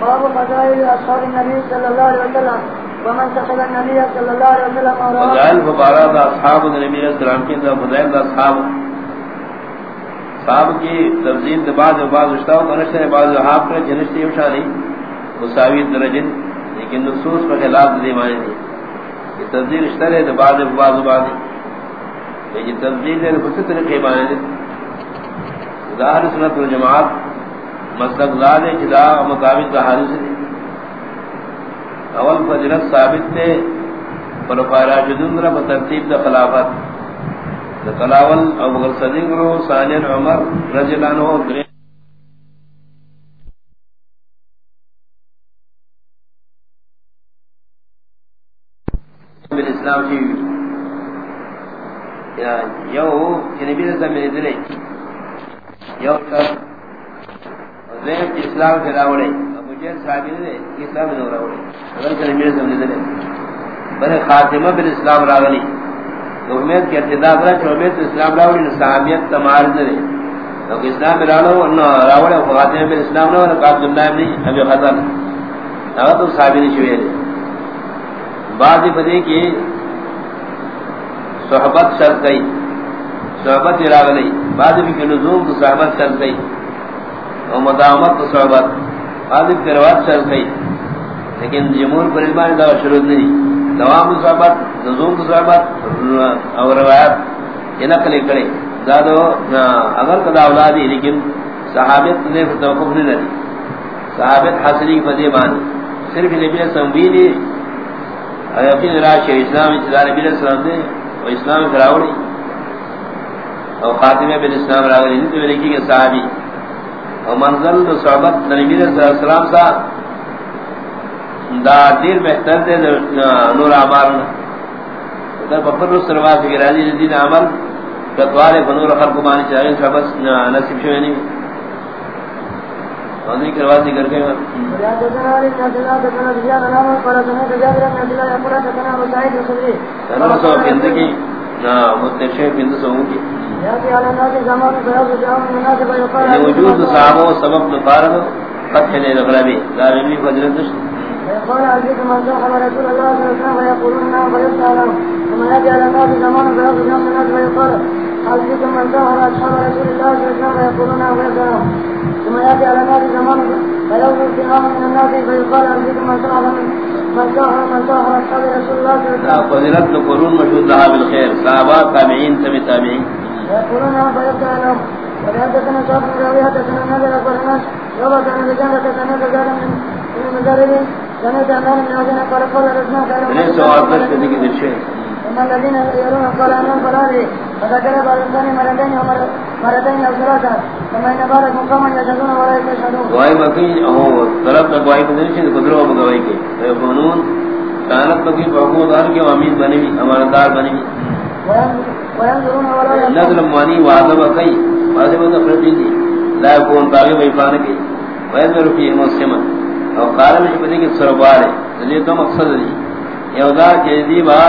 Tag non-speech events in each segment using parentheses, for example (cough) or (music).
باب فضائل اصحاب النبي صلى الله عليه وسلم ومن صحب النبي صلى الله عليه وسلم فضائل فبارات اصحاب النبي صلى الله عليه وسلم کی فضائل اصحاب. صحاب کی تفضیل بعض و بعض اشتاو کنشتے بعض صحاب پر جنشتے وشانی مساوی درجن، لیکن نصوص پر خلاف دی معنی دی یہ تفضیل اشتر ہے بعض و بعض بعض. لیکن تفضیل ہے بس طریقے معنی دی ظاہر سنت الجماعت مسلک ذات جدا مطابق حدیث دی اول فضیلت ثابت تے، پر فاراجدون رب ترتیب دا خلافت۔ دا قلاول ابو بکر صدیق رو ثانی عمر رضی اللہ عنہ درین بالاسلام کی یو جنبی رسول میں دلے یو کر زیم کی اسلام کے راوڑے ابو جہل صحابی نے اسلام میں راوڑے اگر کہ نبی رسول دلے بڑے خاتمہ بالاسلام راغلی. تو امید کی ارتداد رہا کہ امید اسلام راوڑی صحابیت تمارد دلے تو اسلام میں راوڑے خاتمہ بالاسلام راوڑے قابل اللہ ابن ابی خطر اگر تو صحابی نے شوئے بعض بدے کی صحبت شرط گئی صحبت راغ گئی بعض کی لزوم تو صحبت شرط گئی اور مداومت تو صحبت. بعض کی روایت شرط گئی لیکن جمہور پر ایمان دا شروع نہیں. دوام تو صحبت لزوم تو صحبت اور روایت، یہ نقل کرے. زادو اگر کدا اولادی لیکن صحابت نے توقف نہیں لگی صحابت حاصلی فدی بانی صرف نبی سنبیلی یقین راشی اسلام اتدار نبی علیہ السلام دے و اسلام کراوڑی او خاتمہ بن اسلام راوڑی نہیں تو لکھی کہ صحابی. او منظر دو صحبت نبی علیہ السلام سا دا دیر بہتر دے نور عمارنا در بفر رس رواز کی راضی جدید عمل کتوار بنور خلق بانی چاہیے صحبت نصیب شوئے نہیں. انہی کروا ذکر کے وجود صحابہ سبب نفارد فتح لے لغلبی دارمی فجرت دشت قال عزيز من صاحب رسول الله صلى الله عليه وسلم ويقولون نعم فيسألهم ثم يأتي على الناس زمان فيأخذ يوم الناس ويقال عزيز من صاحب أصحاب رسول الله صلى الله عليه وسلم ويقولون نعم فيسألهم ثم يأتي على الناس زمان فيأخذ اتهام من الناس فيقال عزيز من صاحب من صاحب من صاحب أصحاب رسول الله صلى الله عليه وسلم فضلت القرون مشهود لها بالخير صحابة تابعين تبع تابعين ويقولون نعم فيسألهم وحدثنا شعب بن راوي حدثنا نادر الناس روى كان بجانب كان زاد من المجرد سمعت أمان من عزينا قال قال رسنا الشيء ثم الذين يرون قال أمان فلالي فذكر بعض الثاني مرتين مرتين أو ثلاثة ثم إن بارك مقاما يشهدون ولا يستشهدون گواہی مکی او طرف تک گواہی بدل چھ قدرو اب گواہی کے۔ اے قانون کانت تو کی حکومت دار کے امید بنی بنی نظر مانی وعدہ بکی وعدہ بکی فرقی دی لا يكون باغی بیفان کی وینظر فی مسلمہ او قارن شی کی سربار ہے یہ تو مقصد ہے۔ یودا جدی با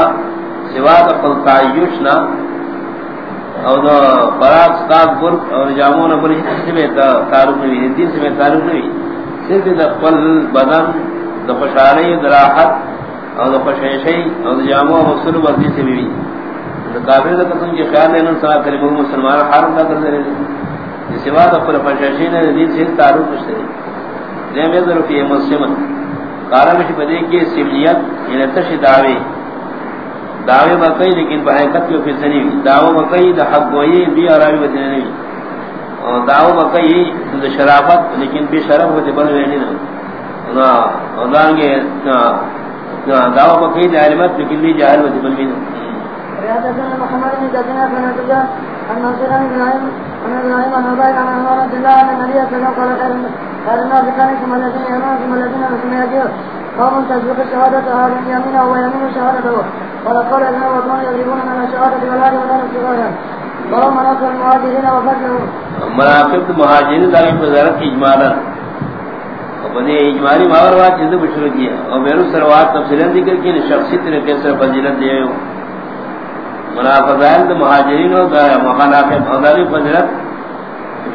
سوا کا قل تعیشنا او دو فراق ستاق برک اور جامون بری حسی میں تعلق نوی دین سے میں تعلق نوی صرف دا قل بدن، دا خوشحالی، دا راحت او دا خوشحشی او دا جامون مصر بردی سے بھی۔ دا کافر دا قسم کی خیال لینا سوا کلمہ مسلمان حارم دا کر دے رہے سوا دا قل خوشحشی نے دین سے تعلق نشتے دیم یدر فی مسلمن قارن شی بدی کی سبلیت یعنی تشی دعوی۔ دعوی مکئی لیکن بحقیقت کی فی سنی دعوی مکئی دا حق گوئی بی عربی بدنے نہیں اور دعوی مکئی دا شرافت، لیکن بی شرف ہوتے بل وینی نا اور دانگے دعوی مکئی دا علمت، لیکن بی جاہل ہوتے بل وینی حدثنا محمد بن زكريا بن نتيجة عن منصور بن ابراهيم عن ابراهيم عن عبيد عن عمر عبد الله عن النبي صلى الله عليه وسلم قال الناس كان الذين يمون الذين ثم يجيء قوم تسبق الشهادة هذا يمينه ويمين شهادته قال قال ابن يضربون من الشهادة والآل ولا نفسها قوم نصر المهاجرين وفضلهم منافق مہاجرین داری وزارت کی اجمالا بنے اجمالی ماوروات چیز بشروع کیا اور میرو سروات تفصیلیں ذکر کی شخصی طریقے سے فضیلت دے ہو منافقین مہاجرین و مخالفت ہماری فضیلت۔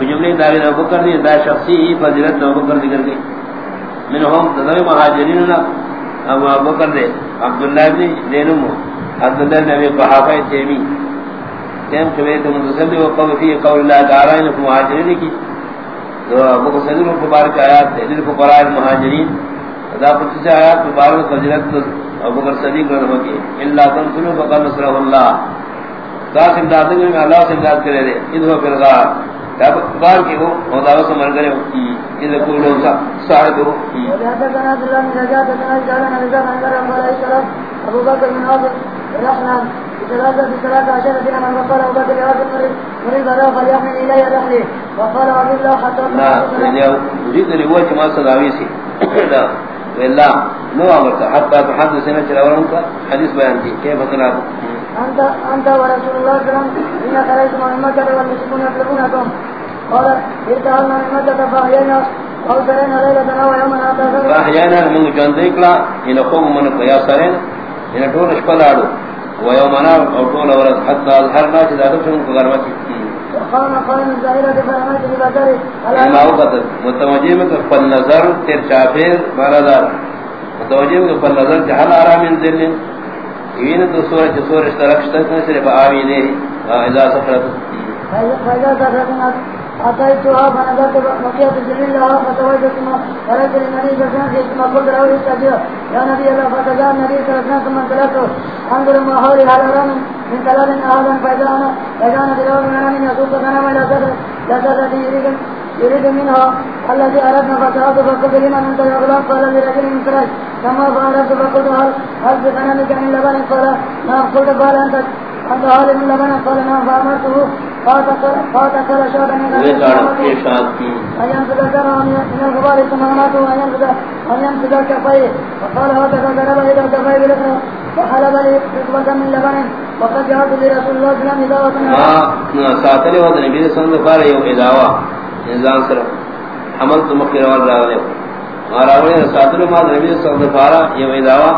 جملے داری نہ کر دی دا شخصی ہی فضیلت نہ کر ذکر گئی منهم تدوی مہاجرین ابو بکر دے، عبداللہ بن دینمو عبداللہ بن ابی قحافہ تیمی۔ تیم چویت متصلی وقوم فی قول اللہ تعالی انکو مہاجرین کی۔ تو ابو قصدر مبارک آیات دے، دل فقراء المہاجرین ادا قدس آیات مبارک فجرت ابو بکر صدیق رحمہ کی اللہ تنسلو فقر نصرہ اللہ دا سمداد میں اللہ سمداد کرے دے ادھو پھر غار بار کی وہ خدا سے مر گئے کی یہ کو لو سا سارے دو ابو بکر بن عبد الرحمن ثلاثة ثلاثة عشر فينا من وقال أبو بكر يا بكر مريض له فليحمل إلي رحلي وقال عبد الله حتى لا يريد لهو كما صداوي سي لا ولا نو أمرت حتى تحدثنا جل ورمك حديث بيان كيف تناب أنت أنت ورسول الله صلى الله عليه وسلم إن خرجتم من مكة والمسلمون يطلبونكم قال ارتعلنا من مكة فأحيينا أو سرينا ليلة أو يوما آخر فأحيينا من جنديكلا إن قوم من قياسرين. إن طول شبلادو ويومنا أو طول ورد حتى أظهرنا جدادتهم كغرمتي وقال قائم الزائرة فرميت ببكري ما وقت متوجه میں کہ نظر تیر مانا دار متوجه میں کہ نظر جہل آرام من ذلن این تو سورج سورج طرف تک صرف آمین ہے اذا سفرت. فإذا سفرتنا أتيتها فنظرت بقية الجميل لها فتوجدت ورد للنبي صلى الله عليه وسلم قلت له استجيب يا نبي الله، فتجاء النبي صلى الله عليه وسلم ثم انطلقت انظر ما حولي هل أرى من كلام أهلا فإذا أنا فإذا أنا بلغ من من يسوق غنم لا سفر يريد يريد منها الذي أردنا فتعرض فقلت لنا من تجاغلان قال لرجل من فراش ثم فأردت فقلت هل هل بغنمك من لبن؟ قال نعم قلت قال أنت أنت هل من لبن. قال نعم فأمرته. شادا من أن ينفذ كره من الغبار ثم أماته أن ينفذ أن ينفذ كفيه. وقال هاتك ضرب إلى كفيه بالإثم فحلب لي ركبة من لبن. وقد جاءت لرسول الله صلى الله عليه وسلم إذاوة ساتلی وقت نبی صلی اللہ علیہ وسلم انسان سر حمل تو مخیر وال راولے اور راولے ساتلی وقت نبی صلی اللہ علیہ وسلم یو اداوہ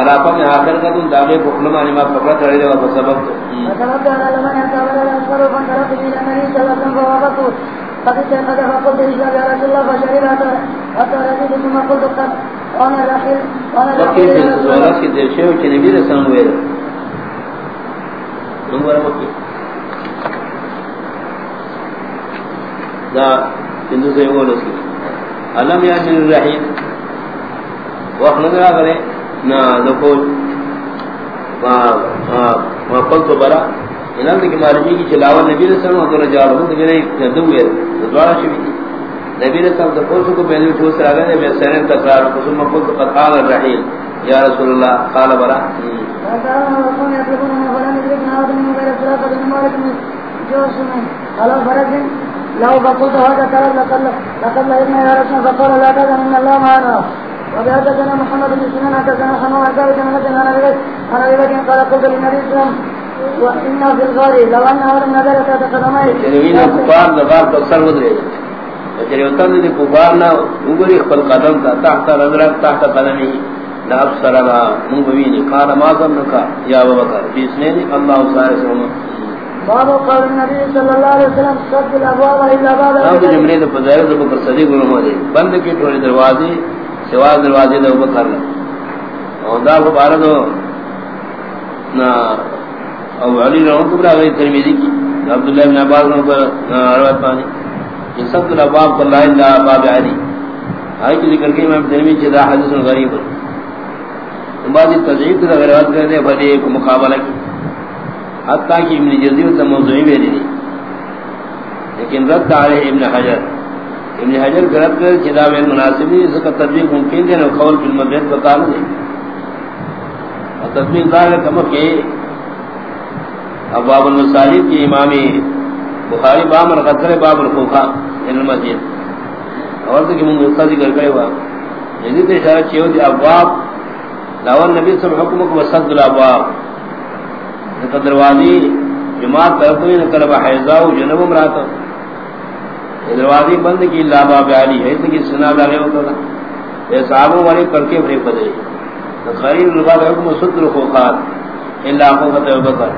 علاقہ میں آخر کا تم داغے پکلم آنی ما پکڑا چڑھے دے وقت سبب تو۔ فسببت على لمن يتابر الأسفر فانطلقت إلى النبي صلى الله عليه وسلم فوافقت قد استيقظ فقلت إجاب يا رسول الله فشرب حتى رجيت ثم قلت قد أنا الأخير أنا وقیل الأخير سے يا رسول سوالات الله کی دیر شیو چی نبی رسان ہوئے دے نمبر مکی دا ہندو سے وہ لسی علم یا الرحیم وقت نظر آگرے نا دکول ما قلت برا انہاں کی مارجی کی چلاوہ نبی رسان و دور جارہ ہوں تو میرے ندو ہوئے دے دوارا شوی دی نبی رسال تو قلت کو پہلے اٹھو سر آگئے میں سرین تقرار قسم قلت قد قال الرحیم. یا رسول اللہ قال برا فأتاهم وقوم يطلبون من فلم يدركنا هذا لو فقلت هذا كلام لقد لقد لئنا يا رسول فقال لا تذن إن الله معنا. وبحدثنا محمد بن سنان حدثنا حمام عزاب بن مجد عن أبي عن أبي بكر قال قلت للنبي صلى الله عليه وسلم وإنا في الغار لو أن أهل النظر تتقدمين یعنی چنوین کفار دغار پر سر ودرے چنوین یعنی کفار نا اگری خپل قدم تا تحت رضرک تحت قدمی لا ابصرنا من بوینی قال ما ظنکا یا ابو بکر. بیسنین اللہ سارے سوما باب قول النبي وسلم باب جملے فضائل بکر صدیق بند کی ٹھوڑی دروازے سوا دروازے دے بکر نے اور دا کو بارد ہو نا او علی رحمہ اللہ کبرا گئی ترمیزی کی۔ عبداللہ بن عباس نے پر روایت پانی یہ سب الابواب کو لا الا باب علی۔ آئی کی ذکر کی امام ترمیزی چیزا حدیث غریب ہے۔ بعض تضعیف کا روایت کرتے ہیں بھلے ایک مقابلہ کی حتیٰ کہ ابن جزیر سے موضوعی بھی نہیں لیکن رد علیہ ابن حجر. ابن حجر کا رد کر کتاب مناسب نہیں اس کا تطبیق ممکن ہے قول فی المبید بتا نہیں اور تطبیق دار ہے کمک کہ ابواب المصالح کی امامی بخاری باب القطر باب الخوخا ان المسجد. اور تو کہ من مقصد ذکر کرے ہوا جدید یعنی اشارہ چیو دی ابواب لاول نبی صلی اللہ علیہ وسلم کو وسد الابواب. نکل دروازی جماعت کرتوی نکل بحیضا و جنب امراتا دروازی بند کی اللہ باب علی ہے، اس کی سنا لگے ہوتا تھا. یہ صحابوں والی کر کے فریق بدلے خریر الباب حکم صدر خوخات اللہ کو فتح بکر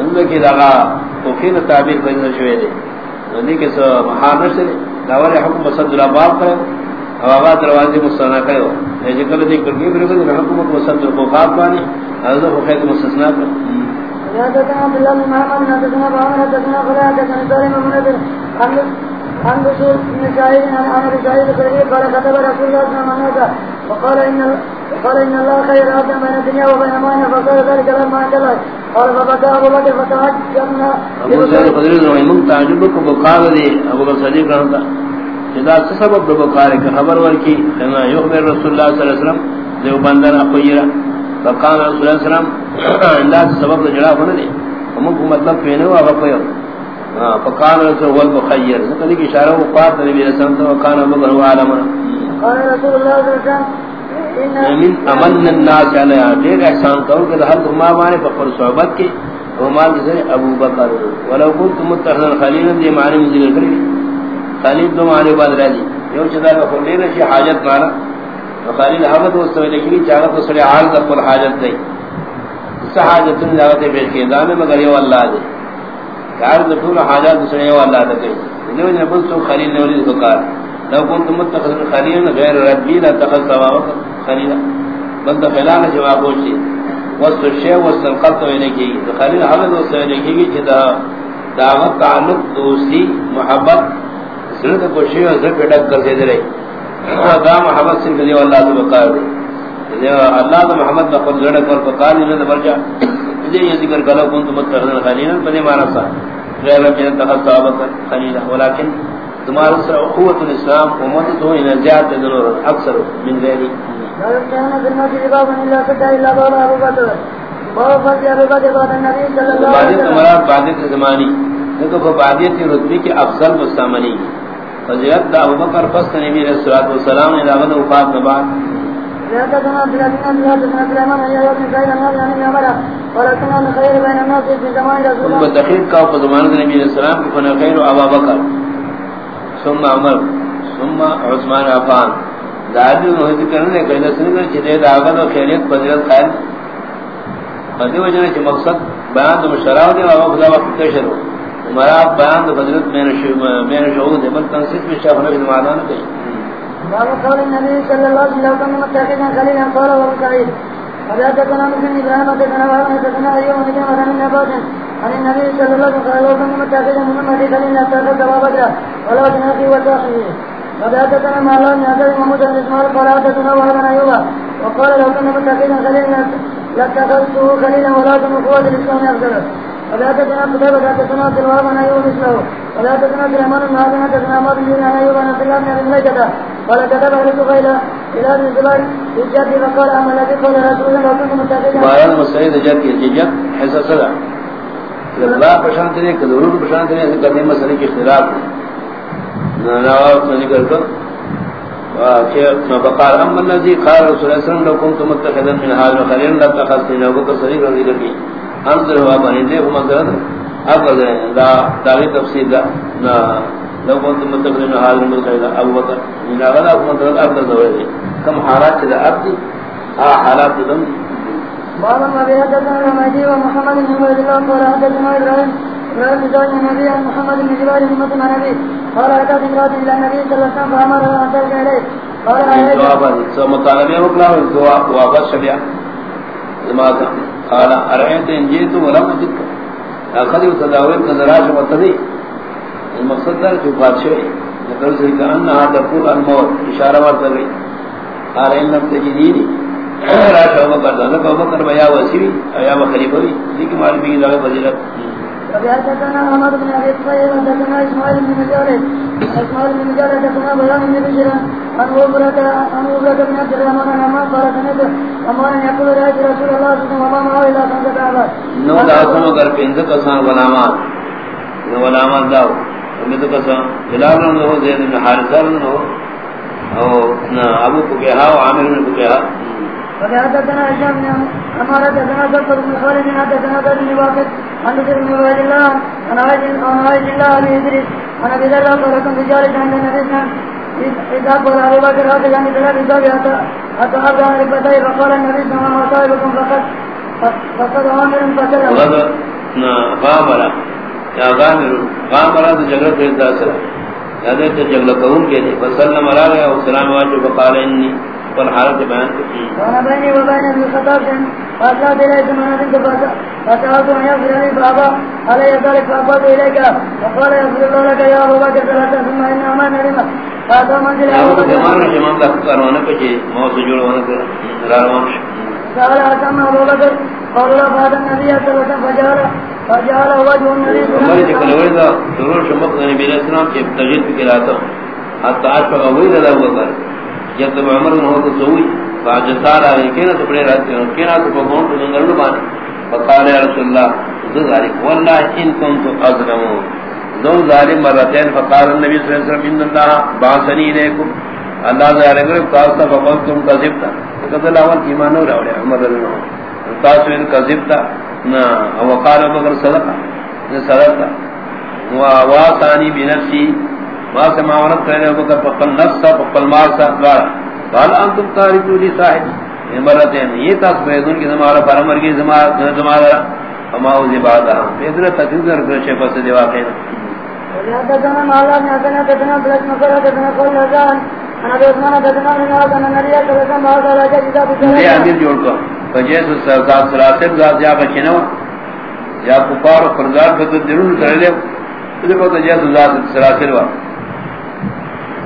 ان کی لگا خوفین تعبیر پیدا شوئے دے. ندی کے سو محانر سے داور حکم صدر الباب کرے آباد دروازے مستثنا کرے ہو یہ جکل دی کر گئی برکت حکومت وسط کو خاص بانی حضرت کو خیر مستثنا کر حدثنا عبد الله بن محمد ابو عمر حدثنا فلا حدثنا سالم بن محمد عن بشير بن سعيد عن عمر سعيد الخدري قال كتب رسول الله صلى الله عليه وسلم وقال ان قال ان الله خير عبد بين الدنيا وبين ما فقال ذلك لما جلس قال فبكى ابو بكر فتهجمنا ابو رضي الله عنه تعجبك بقال دي ابو بكر صديق رحمه جدا سبب دو بقال کا خبر ورکی کنا یخبر رسول اللہ صلی اللہ علیہ وسلم دیو بندر اخیرا فقال رسول اللہ صلی اللہ علیہ وسلم اللہ سبب جڑا ہونے دے ہم کو مطلب پینے ہوا بقیو فقال رسول والبخیر. نقلی کی اشارہ و قات نبی رسول اللہ وکانا مگر هو عالم. قال رسول الله صلى الله عليه وسلم من امن الناس علی دیر احسان کرو کہ ہر ما مانے فقر صحبت کی ومال سے ابو بکر. ولو كنت متخذا خليلا دی معنی مذکر کری. خلیل دو معنی بعد راجی یو چدا کا خلیل نشی حاجت مانا تو خلیل حمد و سوی لکھی چاہت و سڑی عارض اپن حاجت دی. اس حاجت ان جاگتے پیش کی دامے مگر یو اللہ دے عارض طول حاجت سڑی یو اللہ دے کئی لیو جنبل تو خلیل نولی دکار لو کنت متخذ خلیل غیر ربی لا تخذ سواوک خلیل بند خلال جواب ہوشی وصف الشیع وصف القلط وینے کی خلیل حمد و سوی لکھی گی چدا دعوت، تعلق دوستی محبت سرد کو زر پہ ڈک کر دے رہی دا محمد سن کے اللہ سے بقار دے۔ اللہ تو محمد خود زرد کر بقار دے نے برجا یہ یہ ذکر کرو کون تم ترن خلیلا بنے مانا سا۔ غیر کہ تخص صحابہ خلیلا ولكن تمہارا سر قوت الاسلام امت تو ان زیادہ ضرور اکثر من بعد وسلم تمہارا بعد زمانی دیکھو بعدیت کی رتبے کی افضل مستعملی فضیلت دا بکر پس نبی علیہ الصلوۃ والسلام نے دعوت وفات کے بعد حدثنا عبد العزيز بن عبد الله بن سليمان عن يحيى بن سعيد عن ابي عن عمر قال كنا نخير بين الناس في زمان رسول الله تخير کا په زمانہ نبی علیہ السلام کو فنا خیر ابو بکر۔ ثم عمر ثم عثمان عفان۔ دادو نو ذکر نے کہ دسن کر چتے داغت و خیریت فضیلت خیر بدی وجہ مقصد بیان مشراو دے اور خدا وقت شروع ہمارا بیان تو فضیلت میں نے میں نے شعور دے بل تنصیب میں شاہ نبی معنا نہ کہی۔ باب قول النبي صلى الله عليه وسلم متخذا خليلا قال ابو سعيد حدثنا مسلم ابراهيم حدثنا وهب حدثنا ايوب بن جابر بن عباس عن النبي صلى الله عليه وسلم قال متخذا محمد خليلا اتخذ ابا ولا تنافي وتاخي حدثنا مالان يحدث محمود بن اسماعيل قال حدثنا وهب ايوب وقال لو كنا متخذا خليلا لاتخذته خليلا ولا قوة الاسلام افضل ولا تدنا قتيبة حدثنا عبد الوهاب عن ايوب مثله ولا تدنا سليمان بن هاشم حدثنا عن ايوب عن عبد الله بن ابي مليكة قال كتب اهل سهيل الى ابن الزبير في فقال اما الذي قال رسول الله كنت متخذا باران مسعید جد کی جد حصہ صدا پرشانت نے کہ پرشانت نے کرنے مسئلے کی اختلاف ہے نواوت کر. کہ بقال الذي قال رسول الله صلى الله عليه وسلم، لو كنت متخذا من هذا خليلا لاتخذت من بكر صديقا ذكر انظر ہوا بنی دے ہم اگر اب دا داغی تفسیر دا نا لو كنت متخذا من هذا المتخذا ابو بكر من هذا ابو بكر اب دا کم حالات دا اب دی ہاں حالات دم دی۔ باب ما به حدثنا المهدي ومحمد بن عبد الله قال حدثنا ابراهيم ابراهيم بن زوج النبي عن محمد بن جبال بن مطمع النبي قال اتت امراه الى النبي صلى الله عليه وسلم فامر ان ترجع اليه قال جواب سو مطالبہ وکلا دعا واپس چلیا۔ جماعت قال ارایت ان جیت ولم اجدك اخذ تداوت نظرات متدی المقصد ہے جو بادشاہ نظر سے کہ ان هذا قول الموت. اشارہ ورت گئی قال ان لم تجدني راش ابو بکر کو ابو بکر بیا وسیوی یا خلیفہ بھی لیکن مال بھی دا فضیلت وبحدثنا عمر بن ابي طيب حدثنا اسماعيل بن مجالد اسماعيل بن مجالد حدثنا بيان بن بشير عن عبرة عن عبرة بن عبد الرحمن عن عمار قال سمعت عمار يقول رأيت رسول الله صلى الله عليه وسلم وما معه الا خمسة اعباد نو دا سنو کر کسان غلامان غلامان داو امیدو کسان بلال نو زید بن حارثہ نو او ابو بکیہا و عامر بن بکیہا وحدثنا هشام بن عمارة حدثنا زفر بن خالد حدثنا بن واقد عن بن عبيد الله عن الله بن ادريس عن ابي ذر قال عند النبي قال بكر هذا يعني ثلاث حتى حتى فقال النبي صلى الله عليه وسلم، فقد فقد عامر غامر. جگہ قوم کے فسلم علیہ وسلم واجب انی والحالت بیان کی وانا بینی و بین ابن خطاب جن فاسلا دیلے سمانا دن دفاتا فتاوتو ان یغفر علی بابا علی ذلك فابد الیکا وقال اللہ لکا یا ابو بکر صلاة ثم ان امان نرمہ فاتو منزل ابو زمان رجم اللہ کاروانا پچے موسو جوڑ وانا کر راروان قال حسن ابو بکر قال فاتو النبی صلی اللہ علیہ وسلم فجارا فجارا وجه النبی صلی اللہ علیہ وسلم عمر چکل ضرور شمق نبی علیہ السلام کے تجید کی لاتا ہوں۔ حتی آج پر اگوئی دا ابو بکر جب تب عمر نہ ہو تو سوئی فاجسار آئے کینا تو پڑے رہتے ہیں کینا تو پکون تو جنگر لبانے فقال یا رسول اللہ، ذو ذالک واللہ ان کن تو ازرمو ذو ذالک مرتین، فقال النبی صلی اللہ علیہ وسلم، ان اللہ باسنی لیکم اللہ ذالک رب تاستا فقلتم قذبتا فقد اللہ اول ایمان ہو رہا عمر رضی اللہ تاسو ان قذبتا نا وقال بکر صدقا صدقا وواسانی بنفسی ما سما ورت کرے ابو بکر فقل نفس فقل ما سوار قال انتم تارجو لي صاحب. امرتين یہ تاس بیدن کی ہمارا پرمر کی زمانہ اما او بعد پیدر تذکر کر چھ پس دی واقعہ حدثنا مالا بن حسن حدثنا بلد مكر حدثنا قول انا من یہ امیر جوڑ کر. فجیس ذات سلاسل ذات یا بچنو یا کفار فرزاد بدل دلون کرلے تو کو جیس ذات سلاسل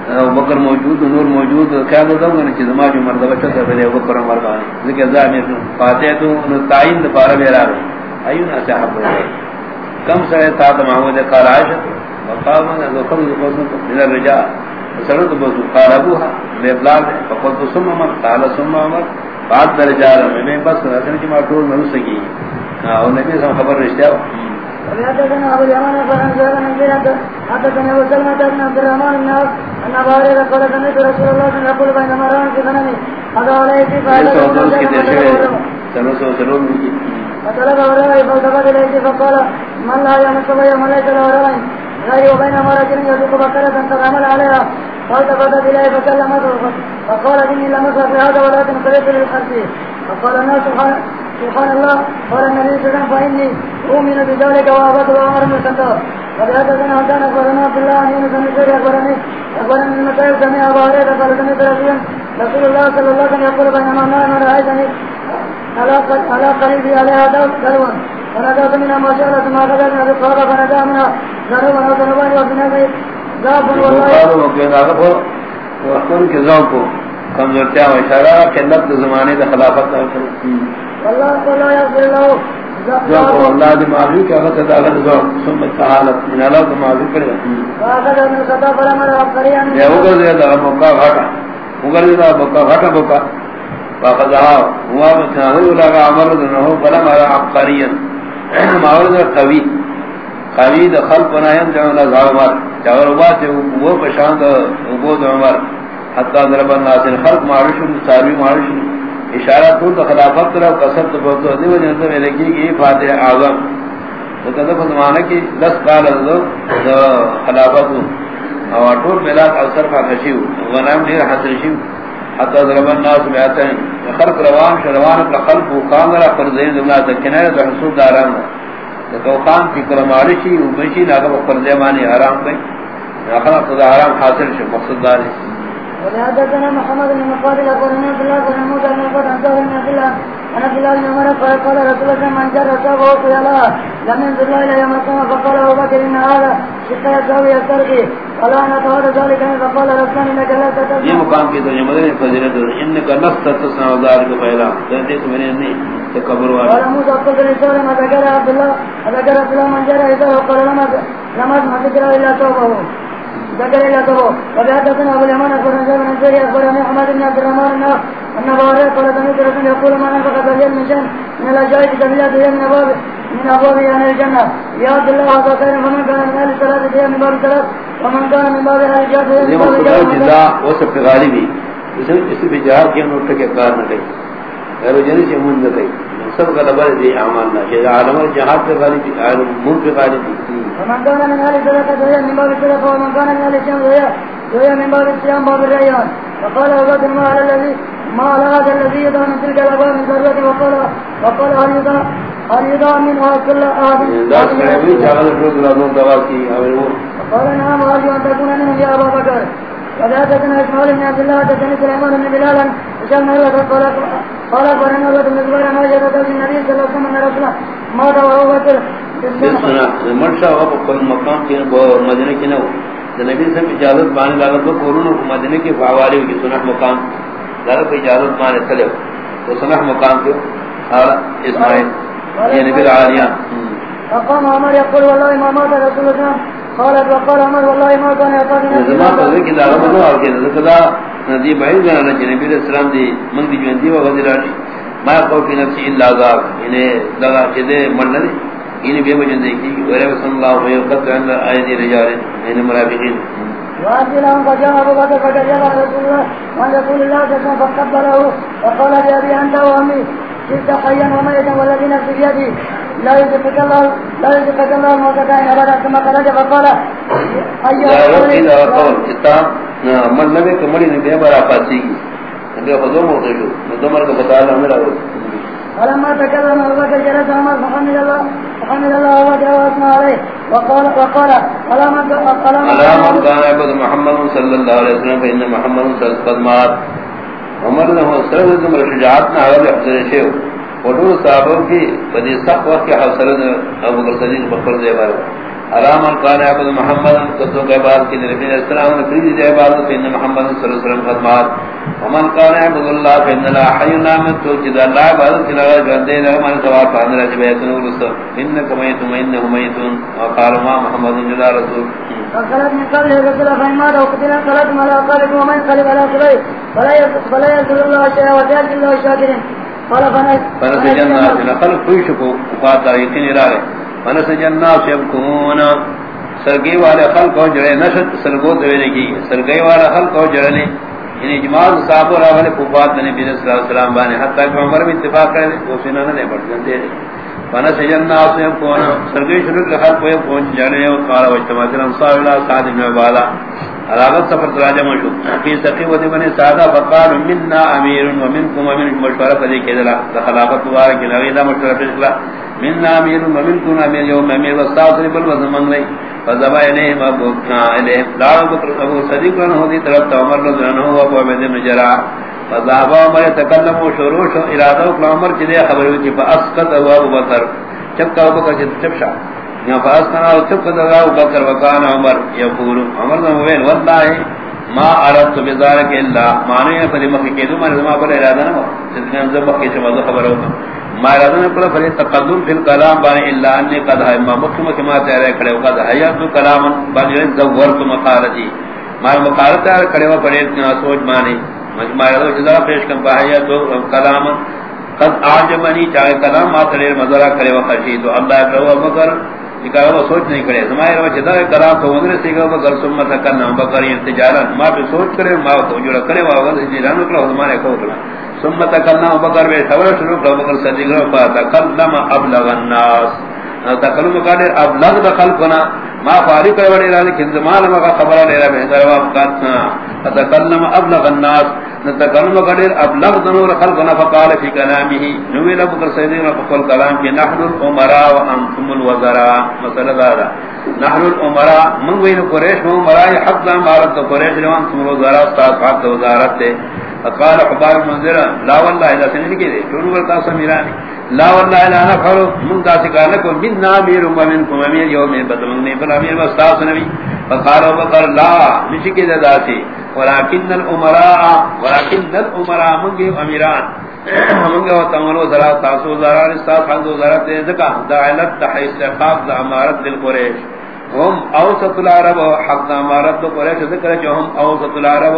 وا بکر موجود، نور موجود کیا دو دو گنے چیز ما جو مرتبہ چلتا ہے بلے بکر عمر بانی. ذکر زامیر فاتح تو تعین دفارہ بیرا رہے ایون اصحاب ہوئے کم سرے تات محمود قال عائشت وقام ذو خمز قوزن من الرجاء سرد بزو قال ابوها بے ابلاغ ہے. فقلت سم عمر. قال سم عمر. بعد درجار میں بس رسل کی مارٹول میں سکی اور نبی صلی خبر رشتہ حدثنا ابو اليمان فرنزل من جلد حدثنا ابو سلمة بن عبد الرحمن بن عوف ان ابا هريره قال سمعت رسول الله صلى الله عليه وسلم بين مران في غنمه هذا عليه في فطلب ورائي فالتفت اليه فقال من لا يمس ويوم ليس له ورائي غير وبين مرة يسوق بكرة فعمل عليها. فالتفت اليه فكلمته فقال اني لمس في هذا ولكن قريت للخلفي فقال الناس سبحان الله. قال النبي صلى الله عليه وسلم فاني اؤمن بذلك وابد وامر من الخطاب وبهذا حدثنا اخبرنا عبد الله يونس بن سوري اخبرني اخبرني من المسائل سمع ابا هريره قال سمعت رسولا رسول الله صلى الله عليه وسلم يقول بينما نام رايتني على قريبي عليها دلوا فنادات منها ما شاء الله ثم اخذت من الصحابه فنادى منها ذنوبا او ذنوبان وبنبي ذاب والله وقتن کے ذوق کو کمزورتیا و اشارہ کہ لفظ زمانے دا خلافت نہ کرو والله والله يغفر له ذوق اللہ دی معافی کہ اگر صدا اگر ذوق ثم حالت من اللہ کو معافی کرے فاخذ من الخطاب فلم يرى عبقريا یہ ہوگا زیادہ موقع گھاٹا ہوگا زیادہ موقع گھاٹا موقع۔ فاخذها هو متناهي لغا عمر ذنه فلم يرى عبقريا معورد قوی۔ قوی دا خلق بنایم جعل اللہ عمر جعل وہ پشاند عبود عمر حتی ضرب الناس الخلق معرشن ساروی معرشن اشارہ تو خلافت رو قصد تو بہت ہوتی وہ جنسا میں لکھی گئی فاتح اعظم۔ تو تدف زمانہ کی دس قال ازدو خلافت اور طول ملاد اثر فاکشیو ونام دیر حسر شیو حتی ضرب الناس بیعتن خلق روان، شروان اپنا خلق و کامرہ پر زیر دمنا تکنائر تو حصول داران تو خان کی کرمارشی و بشی لاغب پر زیمانی حرام بھئی اخلاق خدا حرام حاصل شو، مقصد داری ولحدثنا محمد بن مقاتل اخبرنا عبد الله بن موسى بن عبد الله بن عبد الله عن عبد الله بن عمر قال قال رسول الله من جر ركابه خيالا لم ينزل الله الى يوم القيامه فقال ابو بكر ان هذا شق يساوي يسترقي قال انا تهاد ذلك فقال رسول انك لا تتبع یہ مقام کی ترجمہ ہے فضیلت انك لست تسمع ذلك فعلا. ذلك میں نے تکبر والا. قال موسى قلت لسول ما ذكر عبد الله ذكر عبد الله من جر اذا وقال لما لما ما ذكر الا توبه ذكر إلى تبو وبحدثنا أبو اليمان أخبر نجاب بن الزيري أخبرني أحمد بن عبد الرحمن أن بواري قال سمعت رسول يقول ما أنفق بليل من شأن من الأجائب جميلة هي من أبواب من أبواب أهل الجنة. يا عبد الله هذا خير فمن كان من أهل الصلاة هي من باب الصلاة ومن كان من باب أهل الجهاد هي من باب الجهاد جزا وصف غالبی اسی بھی جہاد کی انہوں کے کار نہ گئی غیر جنی سے من نہ گئی سب غلبہ دی اعمال نہ۔ کہ عالم جہاد کے غالبی عالم ملک کے غالبی ومن كان من أهل الصلاة هي من باب الصلاة ومن كان من أهل الشام هي هي من باب الصيام باب الريان وقال أبو بكر ما على الذي ما على هذا الذي يدعو من تلك الأبواب من ذرة وقال وقال هل يدعى أريد من وكل آدم دس میں بھی چاول روز لازم دوا کی اور وہ قال نعم أرجو أن تكون من يا أبا بكر. وذاتنا إسماعيل بن عبد الله حدثني سليمان بن بلال بن عروة قال قال أخبرنا عروة بن الزبير أن وجد النبي صلى الله عليه وسلم أن رسول مات وأبو بكر. مرشا ہوا پر مقام کی مدینہ کی نہ ہو نبی سے اجازت بانے لگا تو قرون مدینہ کے فاوالے کی سنہ مقام. لگا کوئی اجازت بانے چلے تو سنہ مقام کے اور اسماعیل. یہ نبی العالیہ فقام عمر يقول والله ما مات رسول الله. قالت وقال عمر والله ما كان يعطاني زمان تو کہ دارو اور کہ ندی بھائی جانا نبی علیہ السلام دی من دی جوندی و غدرانی ما کو کہ نفسی الا ذاب انہیں لگا کہ دے مرنا نہیں ان بے وجہ دیکھی غیر صلی اللہ علیہ وسلم عند ایدی رجال۔ ان مرافقین وأنت لهم فجاء أبو بكر فجاء رسول الله وعن رسول الله صلى الله عليه وسلم فقبله وقال لأبي أنت وأمي جئت حيا وميتا والذي نفسي بيدي لا يزقك الله لا يزقك الله الموتتين أبدا ثم خرج فقال۔ لا وقت من نبي برا نبي خذو موضوع شو مدمر کا بتا رہا میرا فلما تكلم ابو بكر جلس عمر فحمد الله فحمد الله وجه واثنى عليه وقال علامة كان عبد محمد صلى الله عليه وسلم محمد صلى الله عليه وسلم عمر نے حسرت عمر شجاعت نہ اور حسن شیو کی بدی وقت ابو بکر صدیق بکر دے علامہ کان عبد محمد کتو کے بعد کی نبی علیہ السلام نے دے بعد کہ ان محمد صلی اللہ علیہ وسلم خدمات ومن کان عبد اللہ فإن لا حي نام تو جدا اللہ بعد کہ لگا گردے نہ من ثواب پانے رج بیت نور انک میت انه میت وقال ما محمد جدا رسول۔ فقالت من قبل الرسول فإما لو قتل صلاة على قارب ومن قلب على صلاه فلا يرسل الله شيئا وتأتي الله شاكرين۔ قال فنس جنات نقل خوش کو فاتا یقین رائے فنس جنات یبکون سرگی والے خلق کو جڑے نشت سرگو دوینے کی سرگی والے خلق کو جڑنے. یعنی اجماز صاحب اور اہل کفات نے نبی صلی اللہ علیہ وسلم بانے. حتی کہ عمر بھی اتفاق کرنے وہ سینہ نے بڑھ جاندے فنس جنات یبکون سرگی شروع کے خلق کو پہنچ جڑے اور قال واجتماع الانصار الى سعد بن عبادہ. علاقت سفر تراجع مشو فی سقی ودی بنی سعادہ فقال مننا امیر ومنکم امیر. مشورہ فدی کے دلہ. خلافت مبارک نغیدہ مشورہ فشکلا مننا امیر ومنکم امیر. یوم امیر وستاثر بالوزن من لئی فضبا انہم ابو انہم دعو ابو صدیق رنہ دی طرف تا عمر رضی اللہ عنہ ابو عبید بن جرع فضابا عمر تکلم و شروع شو ارادہ اکلا عمر چدے خبر ہوئی فاسقط ابو بکر چپتا ابو بکر چد چپشا یا فاسقنا چپ دغا ابو بکر وکان عمر یقول عمر نے وین والله ما اردت بذلك الا معنی ہے پر مکہ کے دو میں ما پر ارادہ نہ جس نے زب کے سے خبر ہو ما ارادہ نہ پر پر تقدم فی الكلام بان الا ان قد ہے ما مکہ میں ما تیرے کھڑے ہو قد ہے تو کلام بان زورت مقالتی ما مقالت کھڑے ہو پڑے سوچ مانی ما جدا پیش کم ہے تو کلام. قد اعجبنی چاہے کلام ما تیرے مزرا کرے وقتی تو اللہ ابو بکر نکاح وہ سوچ نہیں کرے. زمائر وہ جدا کلام تو ونر سے گا بکر سمت کرنا بکر ارتجالا ما بھی سوچ کرے، ما تو جڑا کرے وا وغد جیران کلا زمانے کو کلا سمت کرنا بکر بے خبر شروع کر، بکر صدیق رو پاتا کلم ابلغ الناس. تکلم قادر ابلغ دخل کنا ما فارق ہے بڑے رانے کہ زمان ما خبر لے رہا بہتر وا کاتنا تکلم ابلغ الناس. نتکلم قادر ابلغ دنور خلقنا فقال في كلامه نویل ابو بکر صدیق فقال کلام کہ نحن الامراء وانتم الوزراء. مسئلہ دارا. نحن الامراء. من وین قریش من امراء حق دا قریش رو انتم الوزراء استاد حق وزارت دے. فقال حبار منذر. لا والله اذا سنن کی دے. تو ورتا سمیرانی. لا والله الا انا فرو من دا سکانا من نامیر ومنکم امیر یوم بدمن نے امیر استاد نبی فقال ابو بکر لا. نشکی دا سی ولكن الامراء ولكن الامراء من اميران من گو تمنو ذرا تاسو ذرا استاد حد ذرا دے زکا دعلت تحیث قاف امارت للقریش هم اوسط العرب حق امارت قریش ذکر جو هم اوسط العرب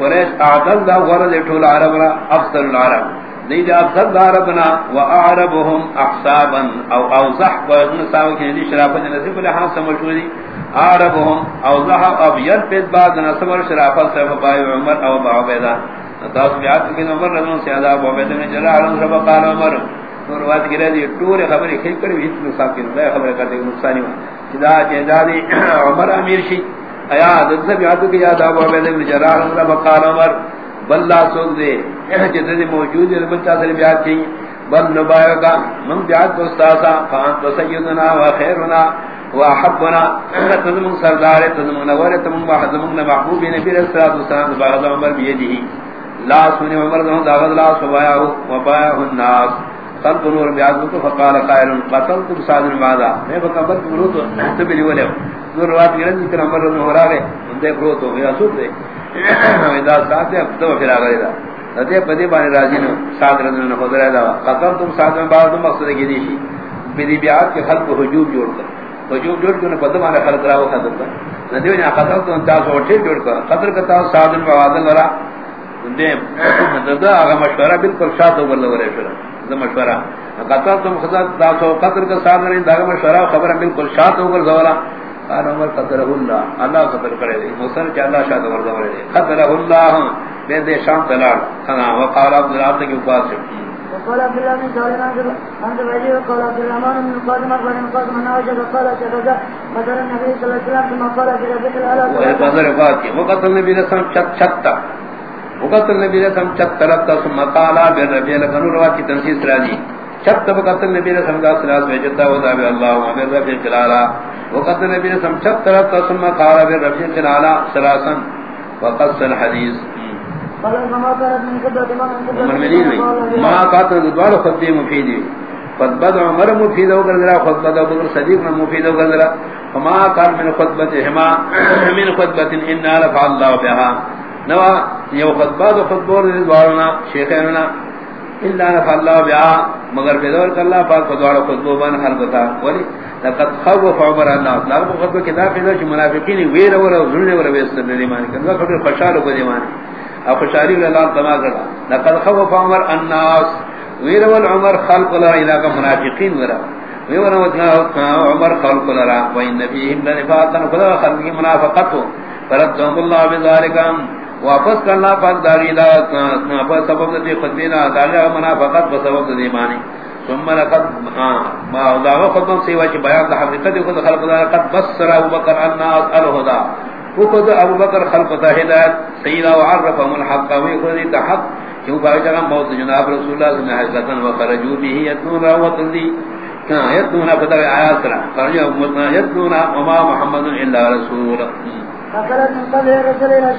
قریش اعدل دا غرض طول عرب را، افضل العرب. دید افضل العربنا واعربهم احسابا او اوضح وزن ساوی کی شرافت نصیب لحاظ سمجھوری عربهم اوضح ابيض بيت بعد نصبر شرافت سے فبای عمر او ابو عبیدہ تاس بیات کی نمبر رضون سے عذاب عبیدہ نے جرا علم رب قال عمر نور وات گرے دی ٹور خبر کھل کر بھی نصاب کی خبر کرتے نقصان ہوا۔ جدا جدادی عمر امیر شی۔ ایا حضرت سے بیات کی یاد ابو عبیدہ نے جرا علم رب قال عمر بلا سوگ دے۔ جدی موجود ہے بچا سے بیات کی۔ بل نبایگا من بیعت کو استاسا فانت و سیدنا و خیرنا و حبنا تزمون سردار تزمون نور تزمون محضمون محبوب نبی رسول اللہ صلی اللہ علیہ عمر بیدی جی۔ لا سنی عمر دہن داغد لا سبایاہو و بایاہو الناس۔ قلب نور بیعت کو فقال قائل، قتل قتلتم سادن مادا میں بکا بل بروتو، تبیلی ولیو۔ نور روات گرن ذکر عمر رضی اللہ علیہ اندے بروتو یا سوٹ دے۔ اذا ساتھ اب تو پھر آگا دا. ندے پدی بانی راجی نو ساتھ رضی نے خود رہا دا قتل تم ساتھ میں بعد مقصد کی دیشی بدی بیعت کے خلق حجوب جوڑ کر حجوب جوڑ کر پدی بانی خلق رہا وہ خطر کر ندے نے قتل تم تاس وٹھے جوڑ کر قتل کتا ساتھ میں بعد لرا دے ندے آگا مشورہ بالکل شاہ تو بلو رہے پھر مشورہ قتل تم خدا تاس قتل کا ساتھ میں دا مشورہ خبر بالکل شاہ تو بلو رہا قال عمر قدره الله الله قدر کرے دی. موسر کہ اللہ شاد ورد ورے دی. قدره الله بے دے شام تلال. کنا وقال عبد الله کے پاس وقال عبد الله بن جابر عن ابي وقال عبد الرحمن بن قاسم بن قاسم انا وجد قال كذا مثلا النبي صلى الله عليه وسلم ثم قال في ربك الاعلى وقال فاطمه وقال النبي صلى الله عليه وسلم چت وقال النبي صلى الله عليه وسلم چت ترت ثم قال بربي لكن رواه تنسيس راضي چت وقال النبي صلى الله عليه وسلم وجدتا وذا الله وامر ربي خلالا وقت نبی نے سمجھت طرف تا ثم قال بر رفیق العلا سلاسا وقص الحدیث۔ ما قاتل دوار خطبی مفیدی خطبت عمر مفید ہو کر ذرا خطبت ابو بکر صدیق میں مفید ہو کر ذرا۔ فما قال من خطبت ہما من خطبت ان رفع الله بها نوا یہ خطبات خطبور دوارنا شیخیننا الا رفع الله بها، مگر بدور اللہ پاک دوار خطبو بن ہر بتا ولی لقد خوف عمر الناس لا بخطبه كذا في ذلك منافقين وير ولا ظلم ولا بيستر الايمان كذا خبر خوشال کو ایمان او خوشاری اللہ تما کرا لقد خوف عمر الناس وير ولا عمر خلق لا الى منافقين ورا وير عمر خلق لا وان فيهم لنفاقا فلا خلق منافقت فرضهم الله بذلك واپس کرنا پاک داری دا سبب دی خطبینا داری منافقت بسبب دی ایمانی ثم لقد ما دعوا خطم سيوا چ بیان دا حقیقت خود خلق دا قد بصر ابو بکر الناس الهدى خود ابو بکر خلق دا ہدایت سیدا وعرفهم الحق وخذ حق. کیوں کہ جگہ موت جناب رسول اللہ صلی اللہ علیہ وسلم وخرجوا به يتنون روت ذی کہاں یتنون بدر آیات کرا. فرجوا امتنا یتنون وما محمد الا رسول. فقالت من قبل رسول الى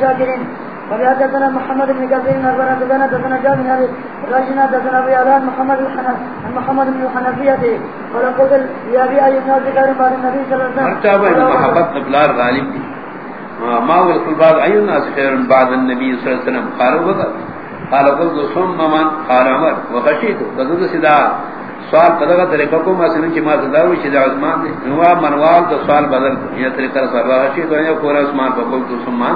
شاكرين فبيعتنا محمد بن كثير نظرنا تدنا تدنا جاء من هذه رجنا تدنا بيالان محمد الحنف محمد بن حنفيه الحنفية ولقد يا بي أي الناس غير بعد النبي صلى الله عليه وسلم. مرتبة إن محبت نبلار غالب دي. ما هو يقول بعض أي الناس خير بعد النبي صلى الله عليه وسلم. قالوا بقى قال قلت ثم من؟ قال عمر. وخشيت قدد سدا سوال قدغه طریقہ کو مثلا کہ ما تداوی شد عثمان نے نوا منوال تو سوال بدل. یہ طریقہ سر راشی تو یہ پورا عثمان کو قلت ثم من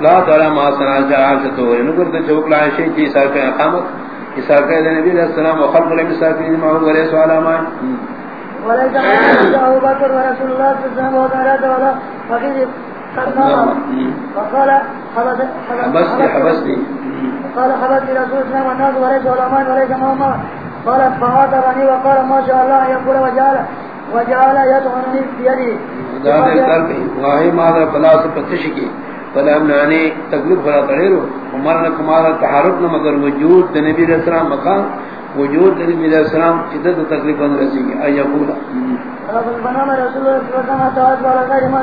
لا ترى ما صنع جاء تو نقول تے چوک لا شی کی سر کے اقامت کی سر کے نبی علیہ السلام وخلق لم مساکین ما هو وليس على ماء وليس ابو بكر ورسول الله صلى الله عليه وسلم وقال ولا فقير فقال حبستي حبستي قال حبستي رسول الله والناس وليس على ماء وليس معه ماء۔ قال فهاترني وقال ما شاء الله يقول وجعل وجعل يدعنني بيدي ذات القلب وهي ماذا فلا سپتشکی فلا امنانی تکلیف خلا قریرو عمرنا کمارا تحرک نہ مگر وجود نبی علیہ السلام مقام وجود نبی علیہ السلام شدت تکلیف ان رسی گی۔ ای یقول۔ فنام رسول الله صلى الله عليه وسلم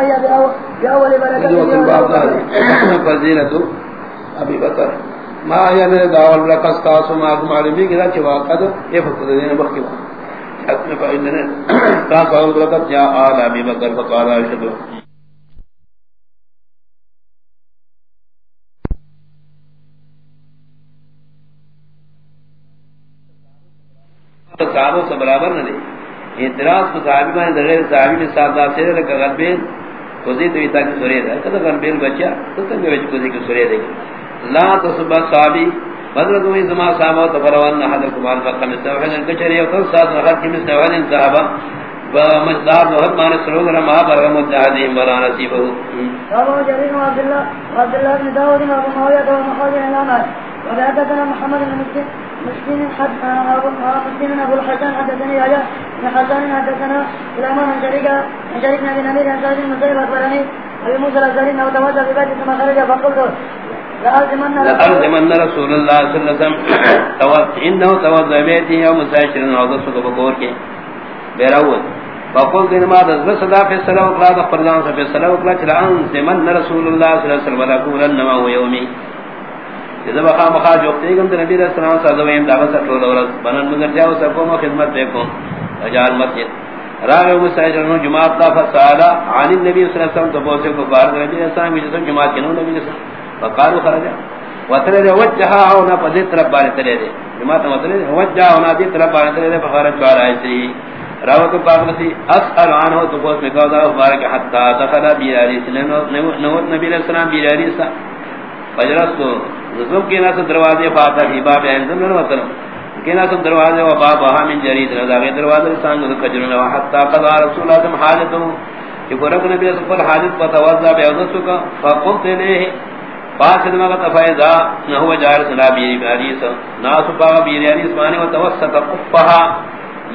هي بأول بركة فزينة ابي بکر۔ ما رقص تاسو ما یہ فقط دین بخی حتم فإننا جاء آل أبي بكر فقال أشهد۔ صحابہ سے برابر نہ دے۔ اعتراض کو صحابی میں غیر صحابی ساتھ سے لگا غلبین تو سورے کدا غلبین بچا تو سورے دے لا صحابی۔ بدل کوئی زما صاحب تو فروان حضرت کمال فقم استوحل کچری او تن سات نفر کی مستوحل صحابہ بمجدار بہت مانے سرود رما برغم التحدیم برا نصیبہ ابو جرير عبد الله عبد الله بن داود ابو معاويه ومخرج الامام وحدثنا محمد بن مسكين مسكين حد ابو مسكين ابو الحسن حدثني علي بن حسن حدثنا سليمان بن شريك بن شريك بن ابي عن سعيد بن مسيب اخبرني ابي موسى الاشعري انه توجه في ثم خرج فقلت لأرزمن رسول الله صلى الله عليه وسلم إنه توضع بيته يوم ساشر وضع صدق بقور کے بیراود فقلت انما دزل صدا في السلام وقلا دخبر دان في السلام وقلا چلا انزمن رسول الله صلى الله عليه وسلم ولكولن ما هو يومي. اذا بخا مخا جوکتے گم تو نبی رسول اللہ صلی اللہ علیہ وسلم دعوت سٹھول ورد. بنن مگر جاو سکو ما خدمت دیکھو اجال مسجد. راغ مساجر نو جماعت تا فسالا عن النبي صلی اللہ علیہ وسلم تو بوسے کو بار نبی صلی اللہ علیہ وسلم جماعت کے نو نبی صلی اللہ وسلم فقالوا خرج وترى وجهها او نا پدت رب بار تلے دے جماعت مطلب وجہ ہونا دی طرف بار تلے دے فخرج قال ایسی راوت باغتی اسال عنه تو بہت میں کہا بارک حتا دخل بیاری سنو نوت نبی علیہ السلام بیاری سا. فجرس تو رسول کے ناس دروازے فاتح ہی باب اندر نہ وطن کے ناس دروازے و باب ہا من جرید رضا کے دروازے سانگ کجرن حتا قضا رسول اللہ صلی اللہ علیہ وسلم کہ برک نبی صلی اللہ علیہ وسلم حاجت فتوضا بیعظت کا فقلت الیہ پاس دما کا فائدہ نہ ہوا جار سنا بیری حدیث ناس با بیری حدیث معنی و توسط قفها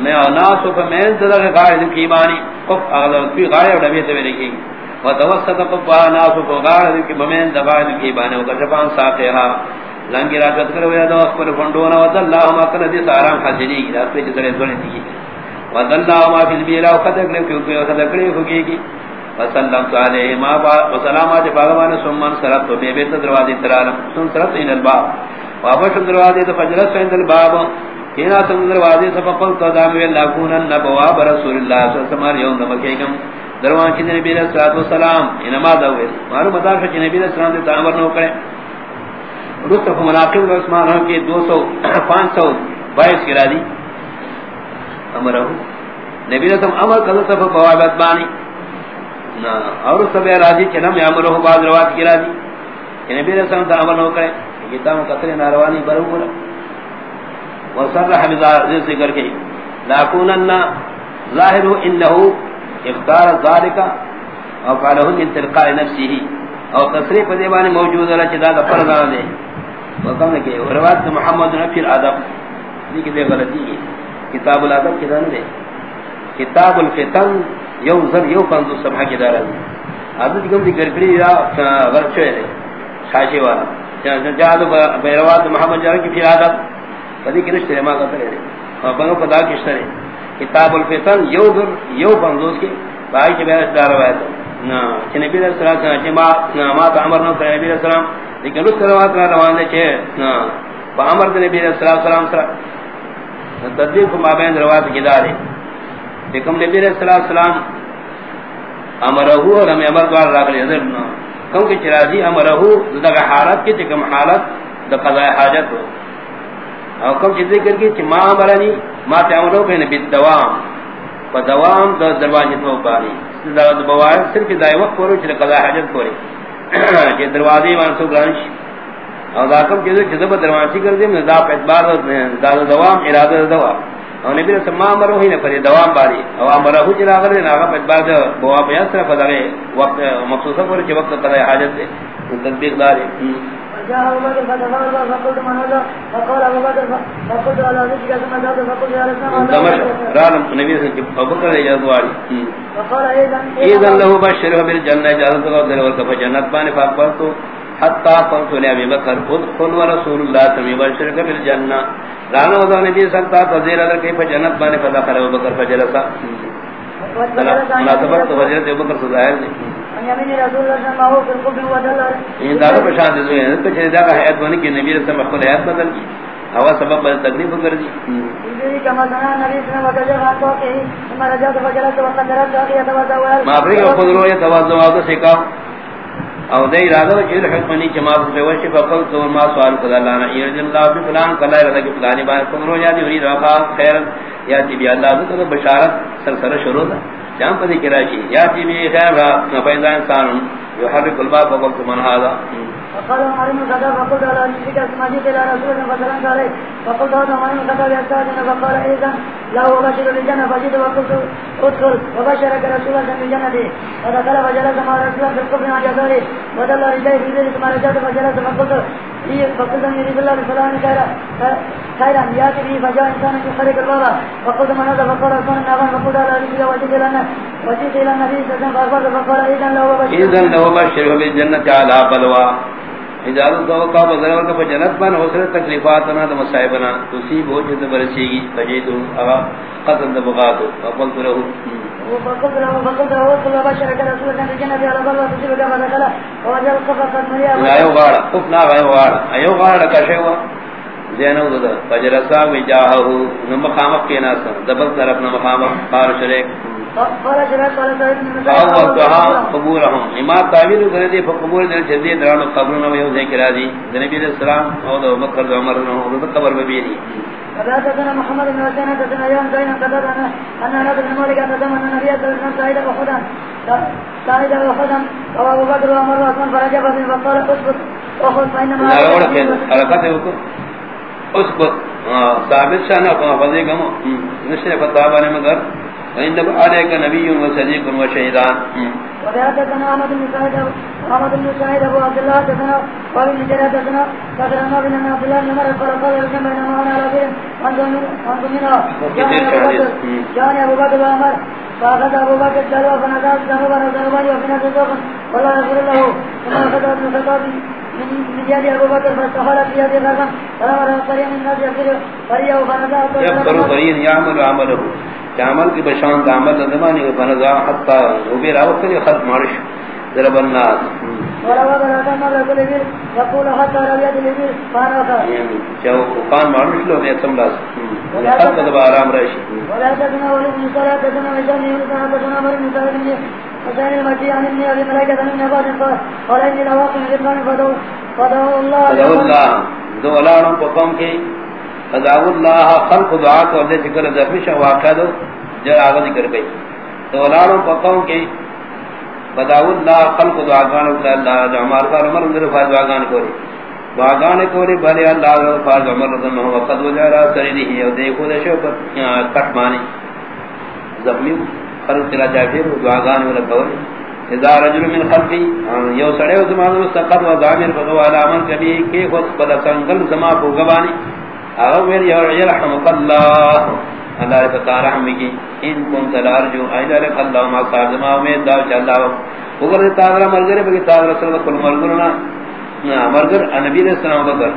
میں ناس کو میں زدہ قائد کی معنی۔ قف اغلب کی غائب نبی تے لکھی و توسط قفها ناس کو قائد کی میں دبائد کی معنی۔ و کشفان ساقھا لنگی را کت کرو یا دو پر فنڈونا۔ و اللہ ما کن دی سارام حاضری کی۔ راست پہ چلے دوڑے دی و اللہ ما فی البیرا و خطر کرے کیونکہ خطر کرے ہوگی کی وسلم علیہ ما وسلامات باغوان سمن سرت تو بے بیت دروازے ترالم سن سرت ان الباب. وابش دروازے تو فجرت عند الباب. کینا سن دروازے سے فقل تو دام لاکون النبوا رسول اللہ صلی اللہ علیہ وسلم یوم نمکیکم. دروان کی نبی علیہ الصلوۃ والسلام انما دعوے معلوم مدار کہ نبی علیہ السلام نے تعامل نہ کرے. رتف مناقب عثمان کے 200 500 22 کی رادی امرہ نبی علیہ السلام امر کذا تف بوابت بانی. اور سب راضی چنم یامرو بعد روات کی راضی۔ کہ نبی رسول اللہ عمل نہ کرے کتاب قطر ناروانی برو بولا وصرح بذلك ذکر کے لا كونن ظاهر انه اختار ذلك او قاله من تلقاء نفسه۔ او تصریح پر دیوان موجود ہے چدا کا فرض ہے وقام کہ روایت محمد نفی الادب یہ کہ غلطی ہے۔ کتاب الادب کدان دے کتاب الفتن یو زر یو پندو سبھا کی دارا دی حضرت کم دی گرکڑی یا غرب چوئے دے. شاشی والا. جہاد بیروات محمد جارا کی پھر آدھا. کدی کی نشترے ماں قطر ہے اور بنو قدا کی شترے کتاب الفتن یو در یو پندوس کی بائی کی بیرش دارا ہے تو چھ نبی علیہ السلام چھ ما تا عمر نو کرے نبی علیہ السلام. لیکن لس روات کا روان دے چھے با عمر دے نبی علیہ السلام سر تدبیر کو مابین روات کی دارے لیکن نبی علیہ السلام امرہو اور ہمیں امر دوار راگلی حضر نا کم کی چرازی امرہو دا حالت کی چکم حالت دا قضاء حاجت ہو۔ اور کم چیز ذکر کی چی ما امرانی ما تعملو کہ نبی دوام۔ و دوام دا دروازی تو بانی دا بوائد صرف دائی وقت پورو چی قضاء حاجت پوری (clears throat) چی دروازی وانسو گرانش۔ اور دا کم چیز چیز با دروازی کر دیم دا پیتبار دا دوام، ارادہ دوام۔ اور نبی نے سما امر ہوئی نے پر دوام باری او امر ہو جرا اگر نہ بعد بعد بوا بیا سر فدارے وقت مخصوص پر کہ وقت قضاء حاجت ہے. تطبیق جاء فقلت هذا؟ فقال ابو بكر فقلت على ذلك فقلت يا رسول الله نبی سے ابو بکر فقال اذا اذا له بالجنه فقط تو حتا قلت لابي بكر ادخل ورسول الله تمي بشر بالجنه رانا ودا نبی سکتا تذیر اگر کہیں جنت بانے کرے ابو بکر فجلسا مناسبت تو حضرت ابو بکر ظاہر نہیں۔ یہ دارو پرشان دے ہیں۔ تو چیز دا حیات بنی کہ نبی رسول اللہ خپل حیات بدل کی۔ ہوا سبب بل تکلیف کر دی۔ ما بری خود رو یہ توازن سیکھا او دے ارادہ چیز حکمنی جماعت پہ وش فقل تو ما سوال کلا لانا یہ اللہ بھی فلان کلا ارادہ کہ فلانی بات کو رو جاتی ہوئی رفا خیر یا تی بھی اللہ تو بشارت سر سر شروع تھا جام پدی کراشی یا تی بھی خیر را نفیدہ انسان یحرک الباب وقت من هذا. فقال عمر بن الخطاب فقلت على نفسك اسمعت الى رسول الله فسلمت عليه فقلت هذا عمر بن الخطاب يستاذن فقال اذا لا ابشر للجنه فجئت وقلت، ادخل، وبشرك رسول الله من بالجنه فدخل فجلس مع رسول الله في القبر عن يساره ودل رجليه في ذلك ما رجعت فجلس فقلت فقلت ان يريد الله بفلان خيرا خيرا ياتي به فجاء انسان يخرج الباب. فقلت من هذا؟ فقال عثمان بن عفان فقلت على رسول الله، وجئت الى وجئت الى النبي صلى الله عليه وسلم فقال اذا لو بشر اذا لو بشر بالجنه على بلوى. اجازت دو کا بدر کا جنت بن حسن تکلیفات نہ د مصائبنا تسی بو جت برسی گی تجید اوا قصد بغات وقلت له وقلت له وقلت له رسول الله على كما دخل ووجه القفة قد مريا ايو غاڑا قفنا ايو غاڑا ايو غاڑا کشوا زینو دد فجرسا وجاهه نمقام کے ناس دبل طرف نمقام قال شریک قبورهم امام تعویل کرے دی قبور دل جدی دران قبرنا و یو ذکر دی نبی علیہ السلام او دو بکر عمر نو قبر بی دی حدثنا محمد بن حسين حدثنا يوم زين قدر أن أن أنا بن مالك أتدم أن النبي صلى الله عليه وسلم سعيد وخدا سعيد وخدا وأبو بكر وعمر وعثمان فرجع بن فقال أثبت وخذ فإنما حركات وكو أثبت ثابت شأنه. فضيك نشر فتابة مگر عند عليك نبي وصديق وشهيدان وحدثنا احمد بن سعيد احمد بن سعيد ابو عبد الله حدثنا قال بن جرير حدثنا قدرنا بن عبد الله بن عمر قال قال لكم بينما انا على خير. انتم منا كان ابو بكر وعمر. بكر يغفر له ثم ابن الخطاب من يد بكر فاستحال في يد من الناس يغفر يغفر يعمل عمله. عمل کی بشان عمل زمانے بنزا مارش. ضرب الناس. ولا ولا كما يقول لي يقول حتى ربيت لي فانا جو قان مارش لو نے تم لاس. خط کا دوبارہ آرام رہش ولا تدنا ولا من صلاه تدنا وجن يرسل تدنا مر من صلاه من وكان المجيء عن النبي عليه ملائكه من نبات قال اني لواقع من فدو فدو الله فدو الله دو اللہ خلق دعا کو دے ذکر زخمی شاہ واقع دو جو آغا ذکر گئی. تو لاروں پکاؤں کے فدعو اللہ خلق دعا گانے کو اللہ جو عمار کا عمر اندر فائد دعا گانے کو دعا گانے کو لی بھلے اللہ جو فائد عمر رضا محمد وقت وجارہ سری نہیں ہے دیکھو دے شو پر کٹ مانی۔ زخمی، خلق تلا جاکر دعا گانے کو لکھو اذا رجل من خلقی یو سڑے و زمان مستقد و دامر فضو علی عمل کبھی کی خود پدا زمان کو گبانی اغویر یرحمک اللہ۔ اللہ رفتا رحم کی، ان کن تلار جو ایل رک اللہ ما صاحب زمان امید داو چا اللہ اگر تاغرہ مرگر بگی تاغرہ صلی اللہ کل مرگرنا مرگر نبی علیہ السلام بکر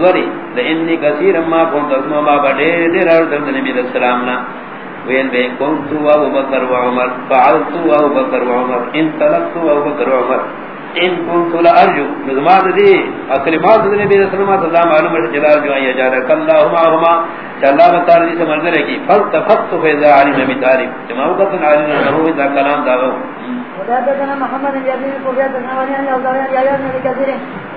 ذوری لئنی کثیر ما اما کن تسمہ بابا دیر دیر آرد نبی علیہ السلام نا۔ وین بے، کنتو ابو بکر و عمر، فعلتو ابو بکر و عمر، انطلقتو ابو بکر و عمر۔ ان كنت لا ارجو نظمات دي اكلمات دي نبي صلى الله عليه وسلم معلوم ہے جلال جو ہے جارك. الله معهما اللہ تعالی سے منظر ہے کہ فلتفت فاذا علم بتعرف ما وقت علم انه اذا كلام داو وحدثنا محمد بن يزيد الكوفي تسمعني عن أوزاعي عن يحيى بن كثير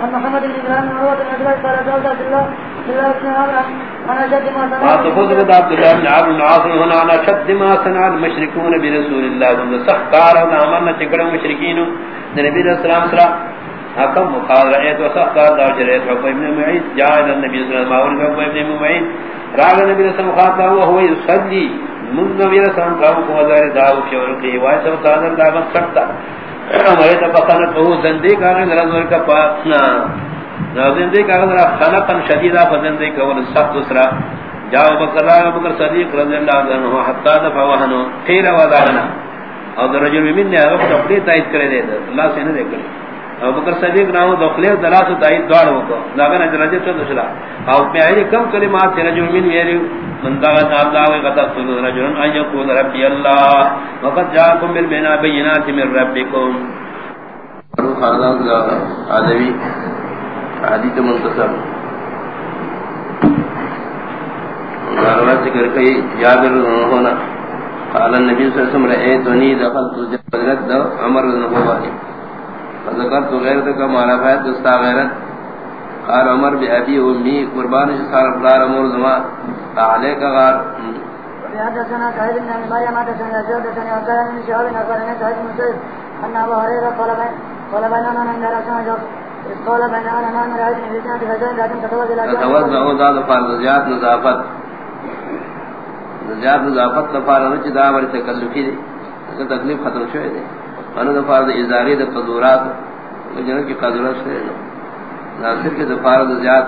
عن محمد بن إبراهيم بن عروة بن عبد قال سألت عبد الله بن الله بن عمرو عن أشد ما صنع ما عبد الله بن عمرو بن عاصم هنا عن أشد ما صنع المشركون برسول الله ثم سخر وعملنا تكرم المشركين النبي صلى الله عليه وسلم حكم مقال رأيت وسخر دار جريت حكم ابن معين جاء إلى النبي صلى الله عليه وسلم ابن معين راغ النبي صلى الله عليه وسلم وهو يصلي من نبی رسول اللہ کو وزار دعو کی ورقی وائس و تعدل دعوت سکتا ہمارے تو تبقانا کہو زندے کارن رضور کا پاتنا زندے کارن را خلقا شدیدہ فزندے کول سخت اسرا جاو بکر راہ بکر صدیق رضی اللہ عنہ حتی دفع وحنو خیر وزارنا اور رجل من نے اگر اپنے تائید کرے دے اللہ سے نہ دے ابو بکر صدیق نام دخلے دلاس تائید دوڑ وکو. لاگن درجہ چھ دشلا او میں ائی کم کلمات سے رجل من میری من دا صاحب دا وی قطع سن رجل ان یقول ربی اللہ. وقد جاءکم بالبینا بینات من ربکم. روح اللہ ادوی حدیث منتصر. غرض ذکر کئی. جابر ہونا قال النبي صلى الله عليه وسلم رأيتني دخلت جبلت عمر بن خوالي فذكرت غيرتك ما رفعت دستا غيرت قال عمر بأبي وامي قربان صار فلار امور زمان عليك غار۔ حدثنا سعيد بن ابي مريم حدثنا يزيد حدثني وكان من شهاب اخبرني سعيد بن مسيب ان ابا هريره قال بين قال بينما من درسنا جوز اذ قال بينما انا من رايت في سنه فزين لكن تتوضا الى توضا ذات فرض زياد نظافت۔ زیاد نظافت لفار نچ دا ور تکلفی دی۔ کہ تکلیف ختم شوئے دی۔ انو دفار دی ازاری دی قدورات. جنہ کی قدورات سے ناصر کے دفار دی زیاد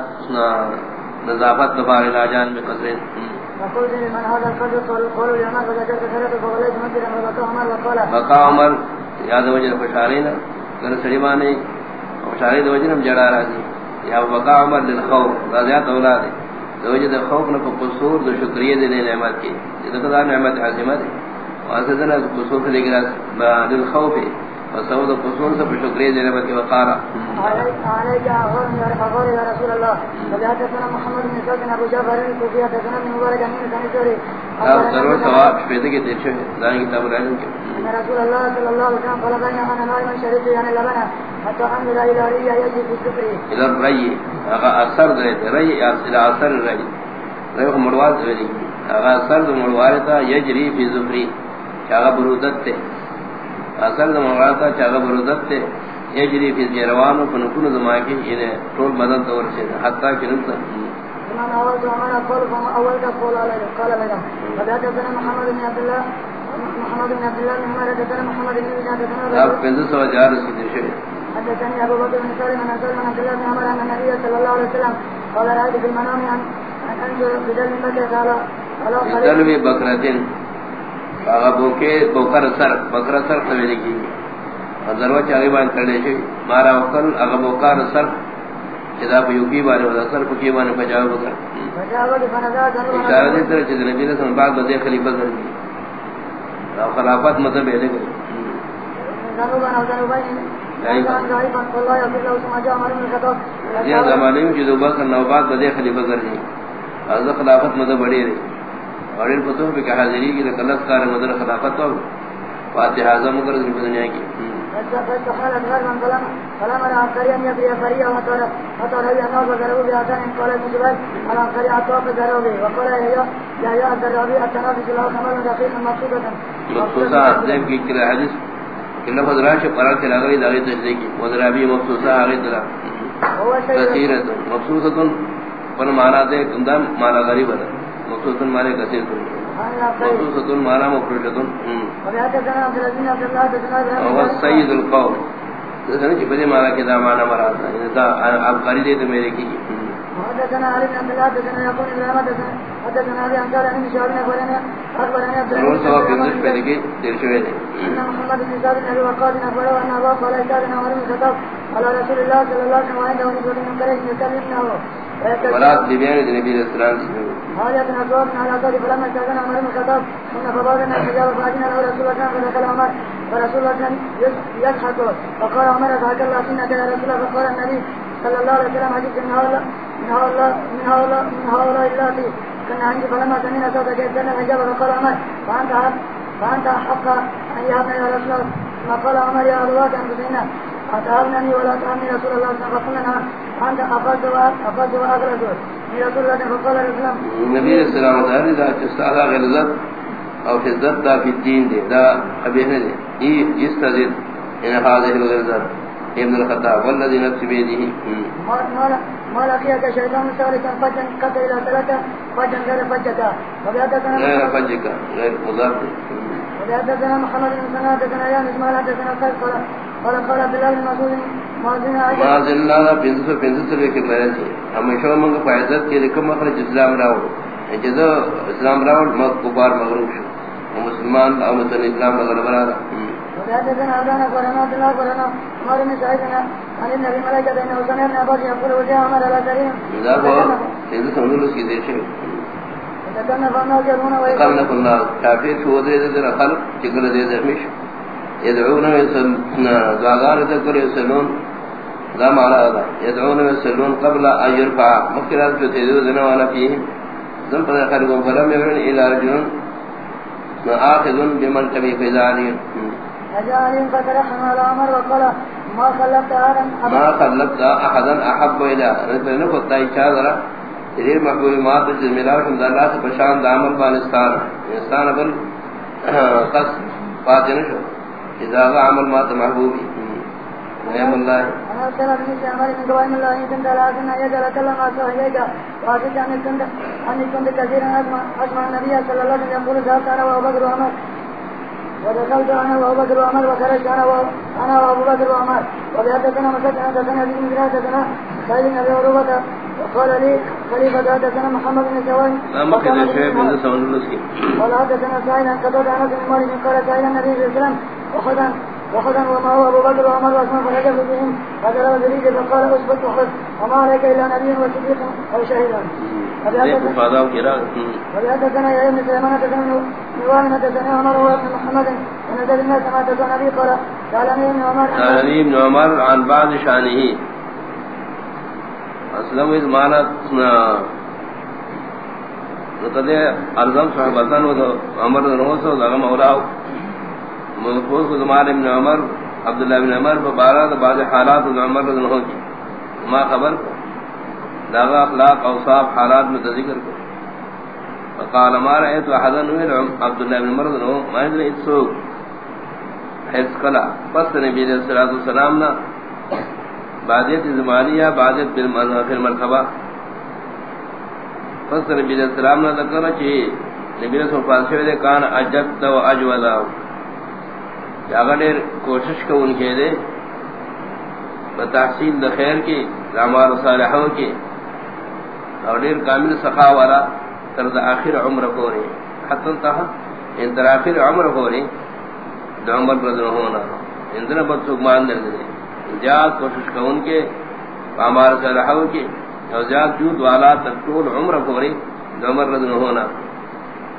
نظافت لفار علاجان میں قدرین بقا عمر یاد وجہ پشارینا کر سڑی مانے پشاری دو وجہ جڑا رہا دی یا بقا عمر للخوف رضیات اولاد وجہ دے خوف نہ قصور دے شکریہ دے نعمت کی. یہ تو نعمت عظیمت ہے دے قصور دل خوف ہے فسود قصور سے شکریہ دے نعمت کی وقارا۔ میرے خبر یا رسول اللہ۔ فجاءت سنا محمد بن سعد ابو جعفر حدثنا من مبارک بن سنیسوری اور سرور ثواب شپیدے کے ہیں دائیں کتاب العلم کے رسول اللہ صلی اللہ علیہ وسلم قال بین انا نائم شريط یعنی لبنا حتى حمد الى رأي يجي في السفر الى الرأي اغا اثر دے الى اثر الرأي رأي مرواد دے اغا اثر دے مروارتا یجری فی زفری چاگا برودت تے اثر دے مروارتا چاگا برودت تے یجری فی جروانو فنکون دماغی انہیں طول بدن دور سے حتی کہ نبتا امام اول تو ہمارا قول فما اول کا قول علیہ قال لنا فبعد محمد بن عبد الله محمد بن عبد الله بن عمر حدثنا محمد بن عبد الله آپ پندس سو جار سے درشے حدثني ابو بكر بن سالم عن سالم عن عبد الله بن عمر ان النبي صلى الله عليه وسلم قال رايت في المنام ان انظر بدل مكه قال قال بدل بھی اغا بوکے بوکر سر بکر سر سویلے کی ضرور چاہیے بان کرنے سے مارا وکل اغا بوکر سر جدا پہ یوکی بارے ودا سر پکی بانے پجاو بکر اشارہ دے طرح چیز نبی نے سن بعد بدے خلیفہ کر دی. خلافت مطلب ہے لگے زمانے میں جو بکر نوبات بدے خلیفہ کر دی. از خلافت مطلب بڑی رہی اور ان فتح پہ کہا حاضری کی کلس کار مدر خلافت تو فاتح اعظم کر دنیا کی فاستحالت غربا فلم فلم رأى عسكريا يبري فريا وطر هي الناس وضربوا بأسان قال ابن جبال العسكري عطاف ضربوا به وقال يا يا يا الدرابي التنافس له حمل دقيق مقصودة مقصوصة دیم کی کلا حدیث کہ لفظ راش قرار کے لگوی داغی تجزی کی۔ وضرابی مقصوصہ آغی دلا کثیرت مقصوصة پر مانا دے مانا غریب ہے۔ مقصوصة مانے کثیر کرنے مخصوصة مانا مفرشة هو سيد القوم. سنة جبدي مانا كدا مانا مراد یعنی دا آپ قریدے تو میرے کی حدثنا علي بن عبد الله حدثنا يقول ابن حدثنا حدثنا ابي عن قال ان شعبنا اخبرنا اخبرنا عبد الله سوا بندش پہلے کی دیر شوئے دے محمد بن زاد بن ابي وقاص اخبره ان ابا قال اجاد عمر بن الخطاب على رسول الله صلى الله عليه وسلم عنده نسبة من قريش يكلمنه ولات دیبیان نبی علیہ السلام حاجة أزواج على قد فلما استاذن عمر بن الخطاب ان فبادنا الحجاب فاذن له رسول الله فدخل عمر فرسول الله يضحك فقال عمر ضحك الله سنك رسول الله فقال النبي صلى الله عليه وسلم عجبت من هؤلاء من هؤلاء من هؤلاء من هؤلاء اللاتي كنا عندي فلما سمعنا صوتك يستنى الحجاب فقال عمر فانت فانت حق ان يهبنا يا رسول الله ما قال عمر يا الله انفسنا أتهمني ولا تهمني رسول الله صلى الله عليه وسلم. أنت أفضل وأفضل وأغرد رسول الله فقال الإسلام النبي الله عليه وسلم دا استعلا غلظت او حزت دا في الدين دي دا أبيهن دي إيه جس تزيد. إن هذه الغلظت ابن الخطاب. والذي نفس بيده. ما لقيك شيطان ثالثا فجن قتل إلى ثلاثة فجن غير فجك وبيادتنا غير فجك غير مضاف. وبيادتنا محمد بن سنة حدثنا يا إسماعيل حدثنا قال قال قال عبد الله بن مسعود مازن عائشة مازن الله بنت بنت کے لے تھی ہم شو منگ فائدت کے لکم مخرج اسلام راو جزا اسلام راو مکبار مغروب شو مسلمان او متن اسلام مغرب را وحدثنا أبانا قرنا عبد الله قرنا عمر بن سعيدنا عن النبي ملائكة بن حسن بن عباس يقول وجاء عمر على كريم ذا هو سيد سنول اس کی دیر شو وتكلم فالناس يرون قال لك الله كافر شو دے دے خلق چگل دے دے مش يدعون ويسلون زاغار ذكر يسلون. ذا معنى هذا. يدعون ويسلون قبل أن يرفع. مكرات جو ذنوانا فيه ذن فذا خلقهم فلم يبرن إلى رجل آخذ بمن على عمر وقال ما خلقت آدم ما خلقت أحدا أحب إلى. رجل نفط إشاذرة دیر محبوب مات جس ملاو شمد اللہ سے پشان دامل بانستان انسان اگر قص. فاتن شو؟ اذا عمل ما محبوبی نعم الله. انا سنة بني عمر من قوائم الله ان كنت لازم ان يجعل كلام اصلا اليك واسد ان كنت ان كنت كثيرا اسمع اسمع النبي صلى الله عليه وسلم يقول ذهبت انا وابو بكر ودخلت انا وابو بكر وعمر وخرجت انا انا وابو بكر وعمر. وبحدثنا مسجد حدثنا ابن مدرسة حدثنا سيد النبي عروبة. وقال لي خليفة حدثنا محمد بن من ذا سوال الرسكي قال حدثنا سعيد عن قدرة انس بن مالك قال سعيد النبي صلى الله عليه وسلم. وخذا وخذا وما هو ابو بكر وعمر وعثمان فنجف بهم. فجر وزريج فقال اثبت وخذ وما عليك الا نبي وصديق او شهيدا وبحدثنا يا ابن سليمان حدثنا نوام حدثنا عمر وابن محمد ونزل الناس ما تكون ابي قال قال لي ابن عمر۔ قال لي ابن عمر عن بعض شانه اسلم اذ مانت نتدے ارزم صحبتن و عمر نوسو دغم اولاو مفوز کو زمان ابن عمر عبداللہ ابن عمر بعض حالات عمر اللہ کی۔ ما خبر؟ داغا اخلاق اوصاف حالات میں ذکر کو فقال، ما رأيت احدا من عبداللہ ابن عمر رضی اللہ ما ادري اتسوق حس کلا۔ پس نبی علیہ الصلوۃ والسلام نا بعدیت زمانیہ، بعدیت بالمرتبہ پس نبی علیہ السلام نا ذکر چی نبی علیہ الصلوۃ والسلام کان اجبت و اجوذا اگر دیر کوشش کو ان کے دے، بتحصیل دا خیر کی رامار صالحوں کی۔ اور دیر کامل سخا والا ترد آخر عمر کو رہی. حتی انتہا ان در آخر عمر کو رہی، دا عمر رضا ہونا اندر بد سکمان در دے زیاد کوشش کو ان کے رامار صالحوں کی اور زیاد جود والا تکتول عمر کو رہی، دا عمر رضا ہونا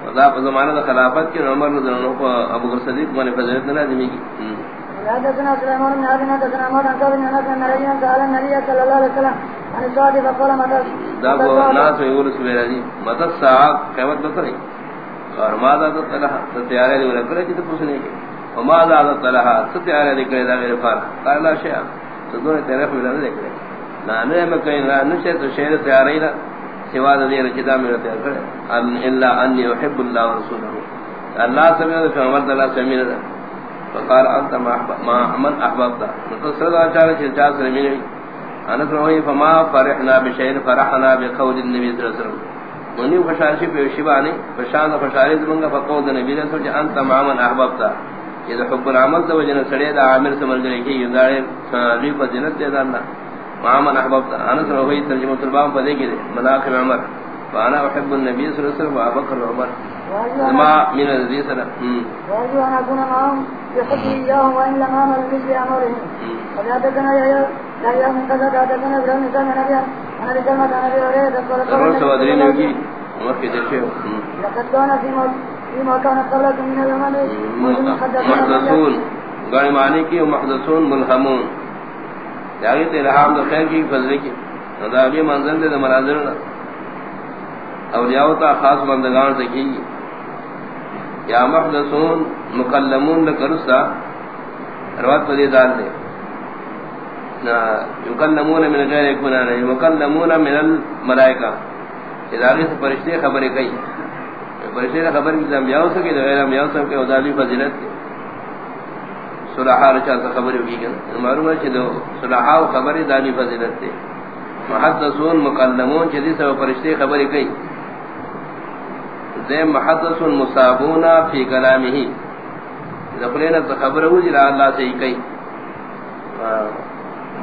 ودا زمانہ دا خلافت کے عمر رضی اللہ عنہ کو ابو بکر صدیق نے فضیلت نہ دی کی. حدثنا سليمان بن عبد الله حدثنا عمر عن قول الناس ان رجلا سال النبي صلى الله عليه وسلم عن الساعه فقال متى دا وہ ناس یور سویرا دی مدد قیامت بسرے اور ما ذا تلها؟ تیارے دی ورکرے جت پوچھنے کی وما ذا تلها؟ تیارے دی کرے دا میرے فار قال لا شيء تو دو طرف ملا دیکھ رہے نہ نے میں کہیں نہ نشے تو آ رہی نا سوا دے رچدا میرا تے کرے ان الا ان يحب الله ورسوله. اللہ سمع کہ عمر اللہ سمع نے فقال انت ما من احببت. فصل اچار چا سمع نے انا روی فما فرحنا بشيء فرحنا بقول النبي صلى الله عليه وسلم. منی خوشاشی پہ شیبانی فشان خوشاری منگا فقول النبي صلى الله عليه وسلم انت ما من احببت. یہ حب العمل تو وجن سڑے دا عامر سمجھ گئے کہ یہ دارے لی فضیلت دے دانا. وعمن احببت. انس روحی ترجمہ الباب پدے کی مناقب عمر. وانا احب النبي صلى الله عليه وسلم وابكر عمر ما من الذي سنة وارجو ان اكون معهم بحب اياهم وان لم اعمل مثل امرهم وحدثنا يا يا من كذا حدثنا ابراهيم بن نبي انا بكلمة عن ابي هريرة قال سوادرين يجي. عمر في تشيء لقد كان في فيما كان قبلكم من الامام محدثون. قال معنی کی محدثون ملہمون یاگی تے الہام دو خیر کی. فضل کی منزل دے مناظر اولیاء تا خاص بندگان سے کی یا محدثون، مکلمون لکرسا روات پدی دار دے۔ یکلمون من غیر یکونان مکلمون من الملائکہ۔ اداغی سے پرشتے خبریں کئی پرشتے خبر کی زمیاؤ سکے غیر امیاؤ سکے ادالی فضلت کے صلحاء رچا سے خبر ہوگی کہ معلوم ہے کہ دو صلحاء خبر دانی فضیلت تے محدثون مقلمون چیزی سے فرشتے خبر کئی دے محدثون جی مصابون فی کلامہی ذکرین سے خبر ہو جلا اللہ سے کئی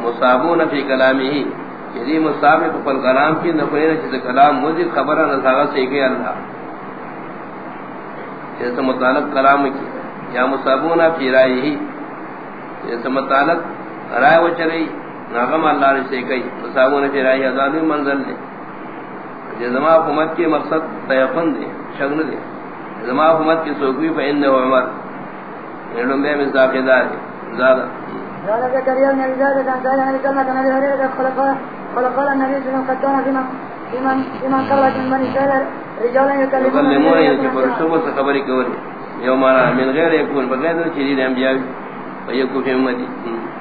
مصابون فی کلامہی یعنی مصابق پر کلام کی ذکرین سے کلام مجھے جی خبر نہ سے کئی اللہ. جیسے متعلق کلام کی، یا مصابون فی رائہی. یہ متعلق رائے و چلی ناغم اللہ نے سے کئی مصابون فی رائہی ازادی منزل دے زما حکومت کے مقصد تیقن دے شگن دے زما حکومت کی سوکوی فا انہو عمر۔ علم بے مزاق دار زیادہ قال زكريا بن ابي زيد كان سائلا عن كلمة النبي هريرة خلق خلق النبي صلى الله عليه وسلم فيما فيمن فيمن قرأت من بني اسرائيل رجالا يكلمون يكلمون يكفرشوا خبرك ولي يوم من غير يكون بغير شديد انبياء ويكون في امتي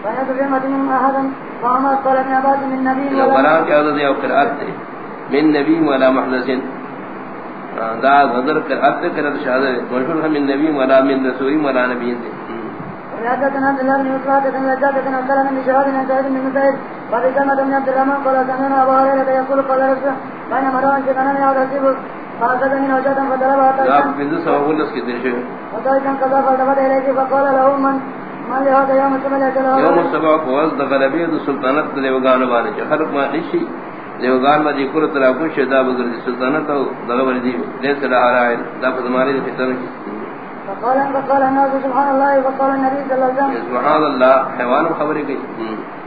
فنذ في امتي من احد وما قال ابن عباس من نبي ولا قران کے عدد یا قرات من نبی ولا محدث دا غدر کر حد کر مشہور ہے. من نبی ولا من رسول ولا نبی. حدثنا عبد الله بن يوسف حدثنا زاد بن عبد الله بن شهاب بن سعيد بن مسعود قال كما بن عبد الرحمن قال سمعنا ابو هريره يقول قال رسول بين مروان كان يا رسول من وجد فضرب لا بنت سواه الناس كثير شيء وقال كان كذا فضرب اليه فقال له من من لهذا يوم السبت؟ يوم السبت فوز دخل بيد السلطنة لوغان بانه خلق ما نشي لوغان ما ذكر ترا کو شدا بغیر سلطنت او دغور دی لے سلا ہرائے دا فرمانی دی فتنہ کی فقال ان قال الناس سبحان الله وقال النبي صلى الله عليه وسلم. سبحان الله حیوان خبر کی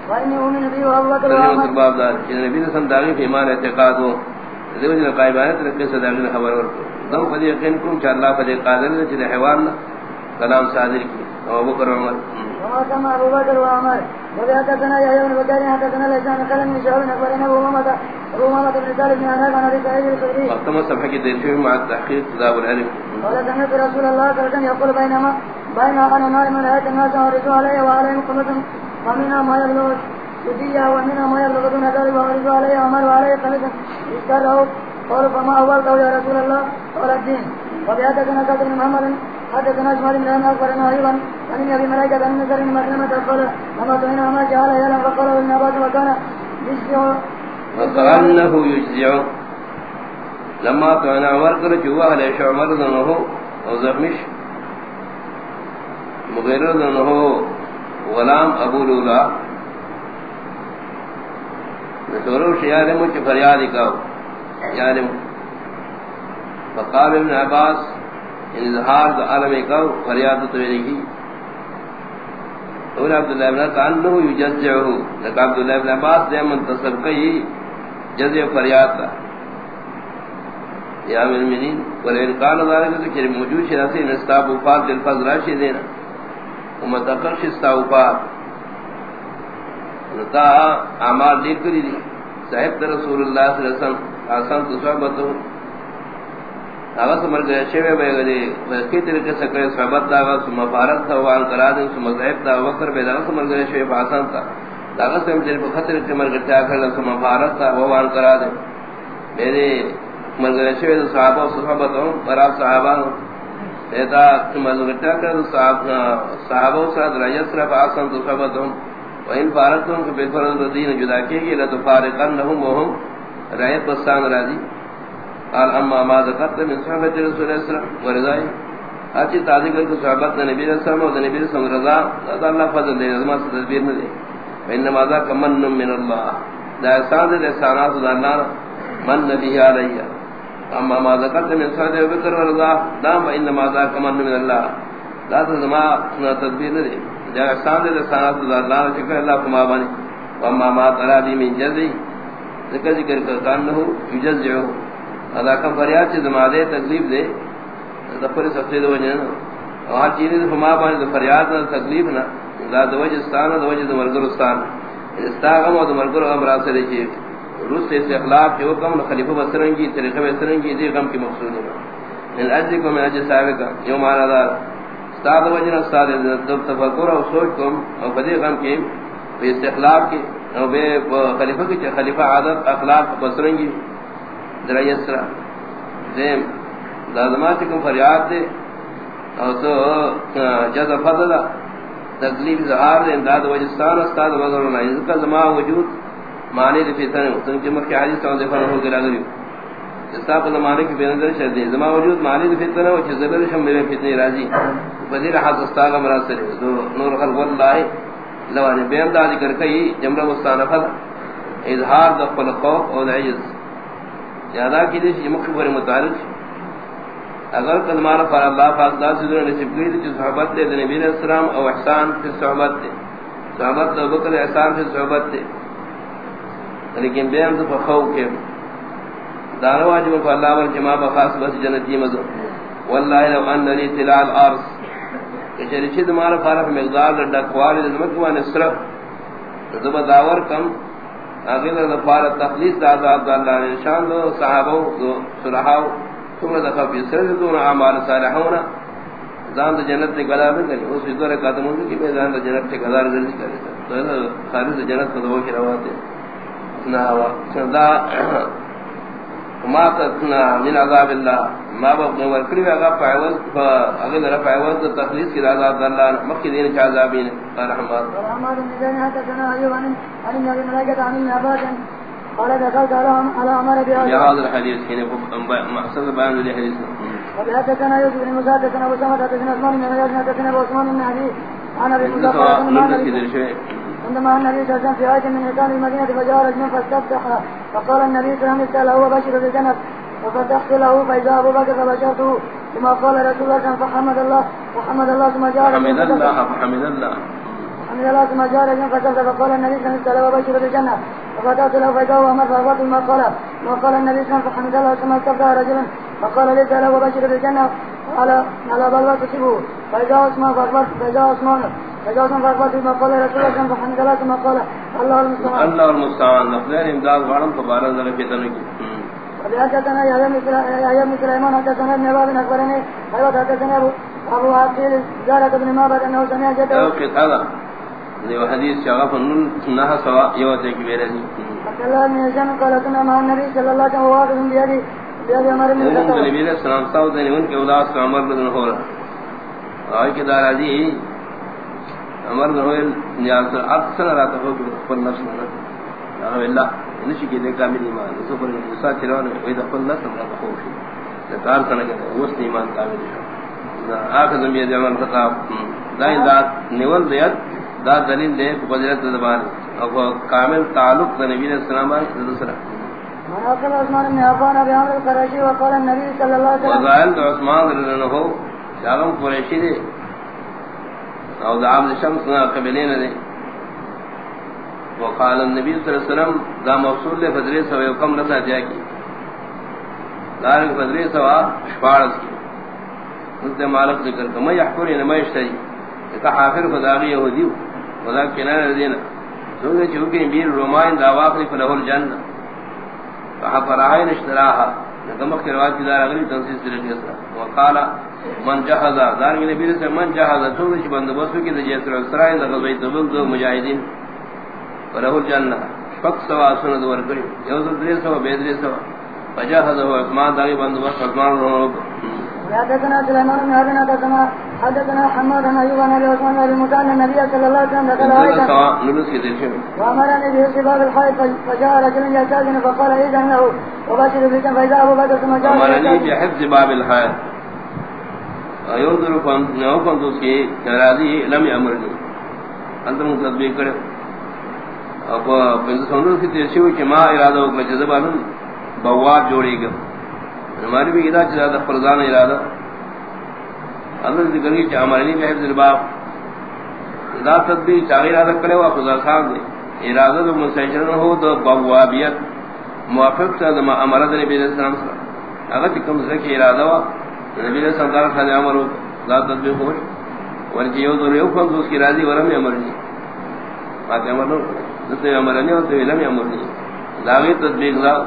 وانی اومن نبی و بکر و عمر باب دار. کہ نبی نے داغی ایمان اعتقاد ہو دیو جن قائبانت رکھے سے داغی خبر ور دم فدی یقین کو کہ اللہ فدی قادر ہے کہ حیوان کلام صادر کی ابو بکر عمر. وما ابو بكر بكر حدثنا لسان قلم من شعور نقرنا ابو محمد ابو محمد بن سالم بن عناب عن ابي سعيد الخدري ختم صفحه کی دیر مع التحقيق ذاب العلم. قال سمعت رسول الله صلى الله عليه وسلم يقول بينما بين انا نائم رايت الناس وردوا علي وعليهم قمة ومنها ما يبلغ سدية ومنها ما يبلغ دون ذلك وردوا علي عمر وعلي قمة اشتروا قالوا فما اولته يا رسول الله قال الدين وبهتنا كثر من محمد حدثنا اسماعيل بن انس اخبرنا ايضا عن ابي ملائكه بن نزل بن مسلمه قال لما سمعنا ما جعل يلا فقال ان ابا وكان يشفع وكانه يجزع. لما كان عمر قال جوا على عمر ذنه او زخمش مغير ذنه غلام ابو لولا. نتورو شیالم چ فریاد کا یالم فقال ابن عباس، اظہار دا عالم کا فریاد تو رہی اور عبداللہ ابن کان لو یجزعه لك عبداللہ ابن عباس دے منتصر کئی جزع فریاد کا یا المؤمنین ولئن قال ذلك کہ موجود شراسی نستاب وفات الفضل راشی دینا۔ ومتقر شستا وفات نتا اعمال دیکھ کری دی۔ صاحب رسول اللہ صلی اللہ علیہ وسلم، آسان تو صحبت اگر سمر گئے شوے بے گدے کی طریقے سے کرے صحبت دا سم مبارک تھا وان کرا دیں سم ذائب دا وکر بے دا سمر گئے شوے آسان تھا داغ سے مجھے خطر کے مر گیا کر سم مبارک تھا وان کرا دیں میرے مر گئے شوے صحابہ و صحبت ہوں برا صحابہ ہوں ایتا سم گٹا کر صحابہ صحابہ ساتھ رجس رف آسان تو صحبت ہوں وان فارقتم کہ بے فرض دین جدا کی گئی لت فارقنهم وهم رایت بستان راضی قال، اما ما ذکرت من صحابت رسول اللہ صلی اللہ علیہ وسلم، ورضائی. اچھی تعدیق کر صحابت نبی رسول اللہ و نبی رسول رضا رضا اللہ فضل دے، رضا سے تدبیر میں دے. فإنما ذاك من من الله. دا احسان دے احسانات دا اللہ من نبی علیہ. اما ما ذکرت من صحابت بکر ورضا دا انما ذاك من من اللہ لا تزما تدبیر نہ دے. جب احسان دے احسانات دا اللہ شکر اللہ کما بانی. واما ما ترا دی من جزی ذکر ذکر کر انه یجزعه ادا کا فریاد سے زمادے تکلیف دے دفر سفتے دو وجہ نا اور چیز فما بان دے فریاد نہ، تکلیف نہ۔ لا دو وجہ ستان دو وجہ دو مرگرستان استاغم یعنی و دو مرگر غم راسے دے چیز روس سے اخلاق کے حکم خلیفہ بسرنگی طریقہ بسرنگی دے غم کی مقصود یعنی ہے من اجل کو من اجل صاحب کا یوم آنا دار۔ استاد وجہ استاد دب تفکر اور سوچ کم اور بدی غم کی استخلاف کی اور بے خلیفہ کی خلیفہ عادت، اخلاق بسرنگی درایسرا دیم لازمہ چکم فریاد دے. او تو جزا فضل. تکلیف زہار دے، امداد وجستان استاد وزرنا ذکر زمان وجود، معنی دی فتن تم کی مکہ حدیث کا دفعہ ہو گیا گری استاد زمانے کی بینظر شد دی زمان وجود، معنی دی فتن و چھ زبر شم میرے فتنے راضی. وزیر حاضر استاد امراض سے دو نور خلق واللہ. لوانی بین دا ذکر کئی جمرہ مستانفت اظہار دخل خوف اور عجز. یادا کی دیش یہ مخبر متعلق اگر کلمار پر اللہ پاک دا سے دونوں نصیب کی جو صحبت دے نبی علیہ السلام او احسان فی صحبت دے۔ صحبت دے بکر احسان فی صحبت دے۔ لیکن بے ہم تو خوف کے۔ دارو واجب پر اللہ ور جماع بخاص بس جنتی مزو۔ واللہ لو اننی تلال ارض کہ چرچی دمارا فارق مقدار ڈکوال دمکوان اسرف دبا داور کم۔ اگر دا پار تخلیص دا عذاب دا اللہ نے شان دو صحابہ دو صلحاء تم دا خفی سر دون اعمال صالحون زان دا جنت تے گدا میں کرے اس دور قاتم تم کہ میں زان دا جنت تے گدا نہیں کرے تو خالص جنت کو دو کی روات نہ ہوا۔ سدا ما تتنا من عذاب الله ما ورکڑی اگا پایوز اگے ذرا پایوز تو تخلیص کی عذاب اللہ مکی دین چا عذابین رحمت. رحمت بن حتى سنا عن عن النبي ملائكه عن النبات قال دخلت على عمر يا هذا الحديث هنا محسن بيان الحديث كان ايوب بن موسى كان ابو سلمة كان عثمان بن عياش كان ابو عثمان بن علي انا بن عندما النبي صلى الله عليه وسلم في آية من إنسان المدينة فجاء رجل فاستفتح فقال النبي صلى الله عليه وسلم هو بشر بالجنة ففتحت له فإذا أبو بكر فبشرته كما قال رسول الله فحمد الله وحمد الله ثم جاء حمد الله حمد الله. حمد الله ثم جاء رجل فسأل فقال النبي صلى الله عليه وسلم وبشر بالجنة ففتحت له فإذا هو أمر فأخبرت ما قال ما قال النبي صلى الله عليه وسلم فحمد الله ثم استفتح رجلا. فقال ليس له وبشر بالجنة على على بلوى تصيبه. فإذا عثمان فأخبرت فإذا عثمان. ما المستعان۔ الله المستعان نفذين امداد غارم فبارا ذلك في تنكي حدثنا يحيى بن سليمان حدثنا ابن باب اخبرني ايوه حدثنا ابو عقيل زارة بن مابد انه سمع جده اوكي هذا ذو حديث شغف نها سوا يوتي كبيرة فكلا من يجن قال كنا مع النبي صلى الله عليه وسلم وواقف بيدي بيدي عمر بن الخطاب النبي صلى الله عليه وسلم ان کے اداس کا عمر بن ہورا آئی کے دارا جی عمر بن ہوئل نیاز اکثر رات کہ پر نفس نہ اگر اللہ نشی کے دیکھا میری ایمان اس پر نسا چلوانے وید پر نفس نہ خوف ہے کار سنہ کہ وہ ایمان کامل ہے آخر زمین جمال خطاب دائیں داد نیول دیت دا دلیل دے فضیلت زبان۔ اور کامل تعلق نبی علیہ السلام سے دوسرا وقال عثمان بن عفان ابي عمرو القرشي وقال النبي صلى الله عليه وسلم وقال عثمان رضي الله عنه شاغم قريشي دي او دعام الشمس قبلين دي وقال النبي صلى الله عليه وسلم، دا موصول لے فدری سوا یقم نسا جا کی. دارک فدری سوا شفارس کی. انت مالک ذکر کم یحکر یعنی انما یشتری اتا حافر فداغی یہودیو وذا کنان ردینا سوگے چوکے بیر رومائن دا واقعی فلہ الجنہ فحفرائن نکمک روایت کی دار اگلی تنسیز سرکی اسرا وقالا من جہزا دار نبی من جہزا سوگے چی کی دا جیسر اسرائن دا غزوی تبل دو مجاہدین فلہ الجنہ فق سوا سند ورکڑی یوزل دری سوا بیدری سوا فجہزا ہوا عثمان داغی بندبس عثمان رو رو رو حدثنا حماد بن ايوب عن ابي عثمان بن مكان النبي صلى الله عليه وسلم عائشة وامرني الحائط فجاء رجل فقال له وبشر بك فاذا ابو بكر ثم جاء امرني بحفظ باب الحائط اسكي راضي لم کرے اب کی تیشو چې ما زبانن بواب جوړیږي ہماری بھی چلا تھا فرزان ارادہ اللہ ذکر کی کہ ہمارے لیے حفظ الباب ادا تدبیر چاہے ارادہ کرے وہ خدا صاحب نے ارادہ تو مسجر ہو تو بوابیت موافق سے ما امر نبی علیہ السلام سے اگر کم سے ارادہ ہوا نبی علیہ السلام کا خدا امر ہو۔ ذات تدبیر ہو اور کہ یہ تو ریو کو اس کی راضی ورم امر نہیں۔ بات امر نو جس نے امر نہیں ہوتے علم امر نہیں۔ لاغی تدبیر ذات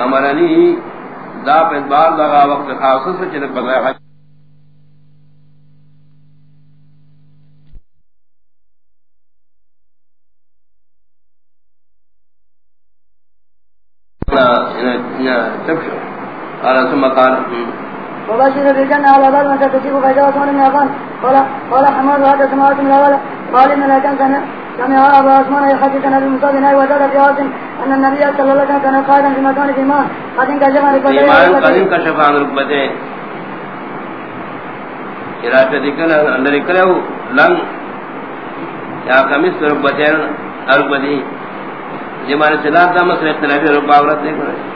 امرانی دا پن بار لگا وقت خاص سے چلے بغیر حج قال ثم قال وبشر بالجنة على بال ما تكتب فإذا عثمان بن عفان قال قال حماد هذا سماوات من الأول قال إن لكن كان سمع أبو عثمان يحدث عن المصاب ناي وزاد في عاصم أن النبي صلى الله عليه وسلم كان قائدا في مكان في ماء قد انكشف عن ایمان قدیم کشف عن ارادہ دکھنا اندر اکلے ہو لنگ۔ یا کمیس رکبتین رکبتی۔ جمعان سلاف دا مسئلہ اختلافی رکب عورت دیکھ رہے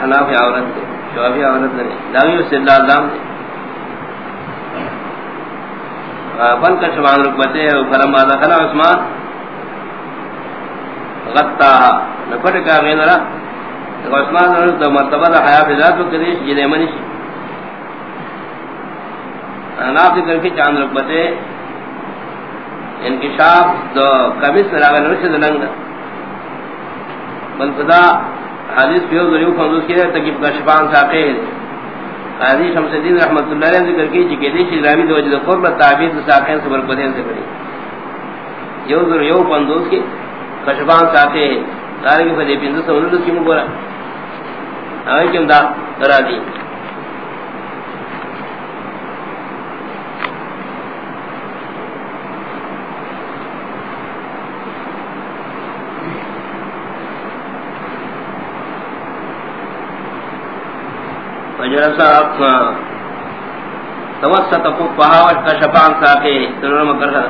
احناف عورت دے، شوافی عورت دے داوی اس اللہ دام دے۔ بن کشف عن رکبتے ہیں فرما دخل عثمان۔ غطاها نفٹ کا غین رہا۔ عثمان نے تو مرتبہ حیا ذات کو کریش جنے منش انا ذکر کی چاند رکبتے انکشاف دو کبیس راغ نرشد لنگ۔ بل خدا حدیث پیو ذریو فندوس کی تقیب کا شفان ساقے حدیث شمس الدین رحمت اللہ علیہ ذکر کی چکے دیش راوی دو وجد قرب تعبیر ساقین سے برکتین سے کری یو ذریو فندوس کی کشفان ساقے دارے کی فدی پندس اس کی مگورا آئے کم دا کرا دی؟ فجلسا توسط قفها وكشفان ساقه ترون مكرها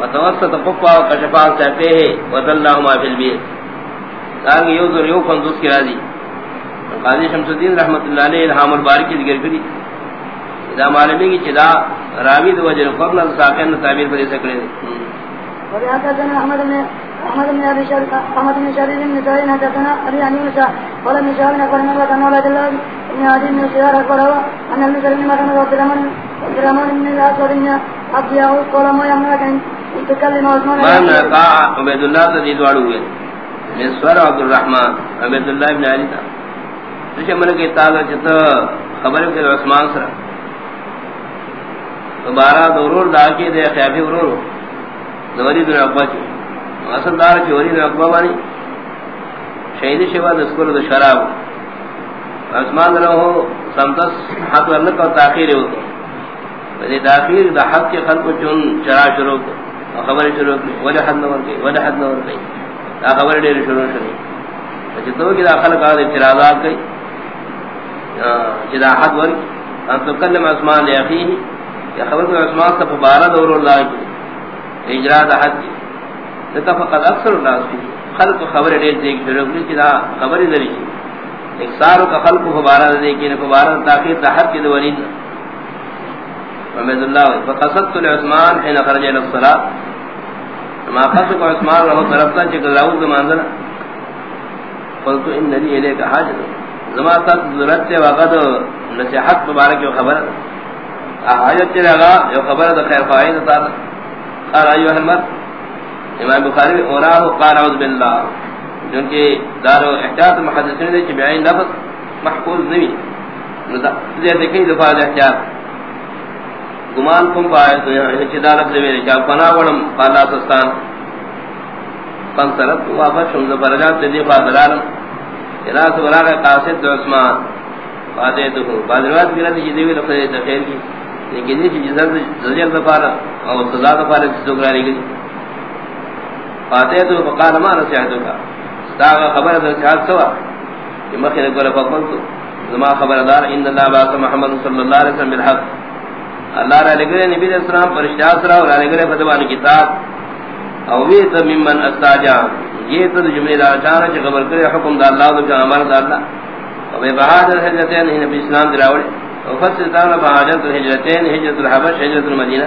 وتوسط قفها وكشفان ساقه وذلهما في البيت قال يوزر يو فندوس کی راضی۔ قاضی شمس الدین رحمت اللہ علیہ الہام الباری کی ذکر کری۔ اذا معلومی کی چدا راوی دو وجہ قبل ساقین تعبیر پر سکڑے ولهذا احمد بن احمد بن ابي شريف احمد بن شريف بن زين حدثنا ابي عن موسى قال من شاهد نقل من الله هذه من الشيار عبد الرحمن بن الاسود بن عبد قال ما يمنعك تكلم عثمان من قاع عبد الله سور عبد الرحمن عبد الله بن علي تھا تو من کے تعالی جتا خبر کے عثمان سره دوبارہ دورور دا کے دے خیافی ورور دوری در ابا چی اصل دار چوری در ابا بانی شہید شوا دسکر در شراب عثمان رہو سمتس حد ورنک و تاخیر ہوتا ولی یعنی تاخیر دا حد کے خلق چون چرا شروع کو۔ خبر شروع کی، وجہ حد نور کی، وجہ حد نور کی۔ دا خبر دیر شروع شروع۔ اچھا جتو کی دا خلق آدھے اعتراضات کی۔ جدا حد ور ان تکلم عثمان لیاخیه یا خبر کو عثمان سے مبارک اور اللہ کی اجرا دا حد کی۔ تک فقط اکثر الناس بھی خلق خبر دیر دیکھ شروع کی جدا خبر دری اکثار کا خلق مبارک دیکھ نے مبارک تاخیر دا حد کی دورین محمد اللہ فقصدت لعثمان حين خرج الى الصلاه ما قصد عثمان رحمه الله طرف سے کہ راؤ زمانہ قلت، ان لي اليك حاجه زما تک ضرورت سے وقت نصیحت مبارک کی خبر حاجت چلے گا جو خبر ہے خیر فائد تھا قال ایھا المر امام بخاری اور قال، اعوذ بالله. کیونکہ دار احتیاط محدثین نے کہ بیان لفظ محفوظ نہیں یہ دیکھیں دفعہ احتیاط. گمان کم پائے تو یہ چدار سے میرے کیا پناہ وڑم قال استان فانصرت واپس شمز برجات سے دی فاضلالم جناس وراغ قاصد دو عثمان. فاتح تو بعد روایت کی رہتی جدیوی لفظ تخیر کی. لیکن یہ جزر جی زجر دفارا اور سزا دفارا کسی سکراری گئی فاتح تو فقال ما نصیحتو کا. ستاغ خبر در سیحات سوا کہ مخیر قول فقل زما خبردار ان اللہ باس محمد صلی اللہ علیہ وسلم بالحق. اللہ را لگرے نبی علیہ السلام پر اشتیاس را اور لگرے فتبان کتاب. اویت ممن استاجان یہ تو جملے دا چارہ چ خبر کرے حکم دا اللہ دا امر دا اللہ او بہادر حضرتین ہی نبی اسلام دراوڑے او فصل تعالی بہادر الحجرتین ہجرت الحبش ہجرت المدینہ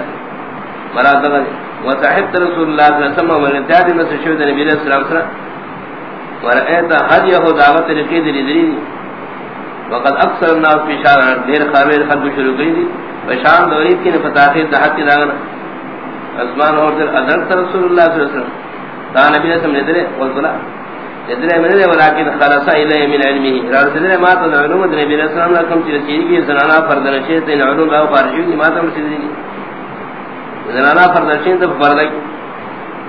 مراد دا و صاحب رسول اللہ صلی اللہ علیہ وسلم و انتیاد نصر شہد نبی علیہ السلام صلی ورأیت حد یہو دعوت رقید دری دری وقد اکثر الناس فی شان دیر خابر خلق شروع کری دی. وشان دورید کی نفتاخیر دحت کی داغنا. عثمان اور در ادرک رسول اللہ صلی اللہ علیہ وسلم. دا نبی رسم ندرے والقلا ندرے من ندرے، ولیکن خلصا الی من علمی رارس ندرے ما تا علوم دا نبی رسم اللہ کم چیز چیز کی زنانا فردنشیت ان علوم باو فارشیو کی ما تا مرسید دی زنانا فردنشیت فردک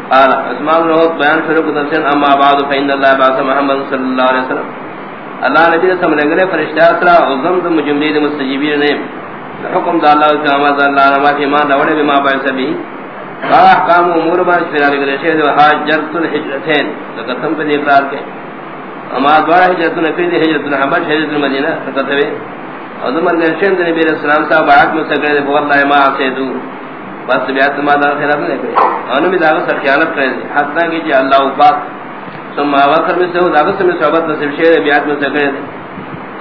قال اسماء الروت بیان شروع کو تفسیر اما بعد، فإن اللہ بعث محمد صلی اللہ علیہ وسلم۔ اللہ نبی رسم لگرے فرشتہ اسرا، عظم دا مجملید مستجیبین نے۔ حکم دا اللہ کا آمد اللہ نما کی ایمان دوڑے بما بعث بھی۔ احکام امور بار پھر علی گرے شہد حاجت الحجرتین، تو لقسم پر اقرار کے۔ اما دوڑا ہجرت نفی دی ہجرت الحبش ہجرت المدینہ تکتبے اور دمر گرشن دی نبی علیہ السلام صاحب آیت میں سکرے دے واللہ ما عصیدو بس بیعت ما دار خیرات نہیں کرے انہوں بھی داغت سر خیانت کرے۔ دے کہ جی اللہ پاک ثم آوکر میں سے ہو داغت سے میں صحبت نصف شہر بیعت میں سکرے دے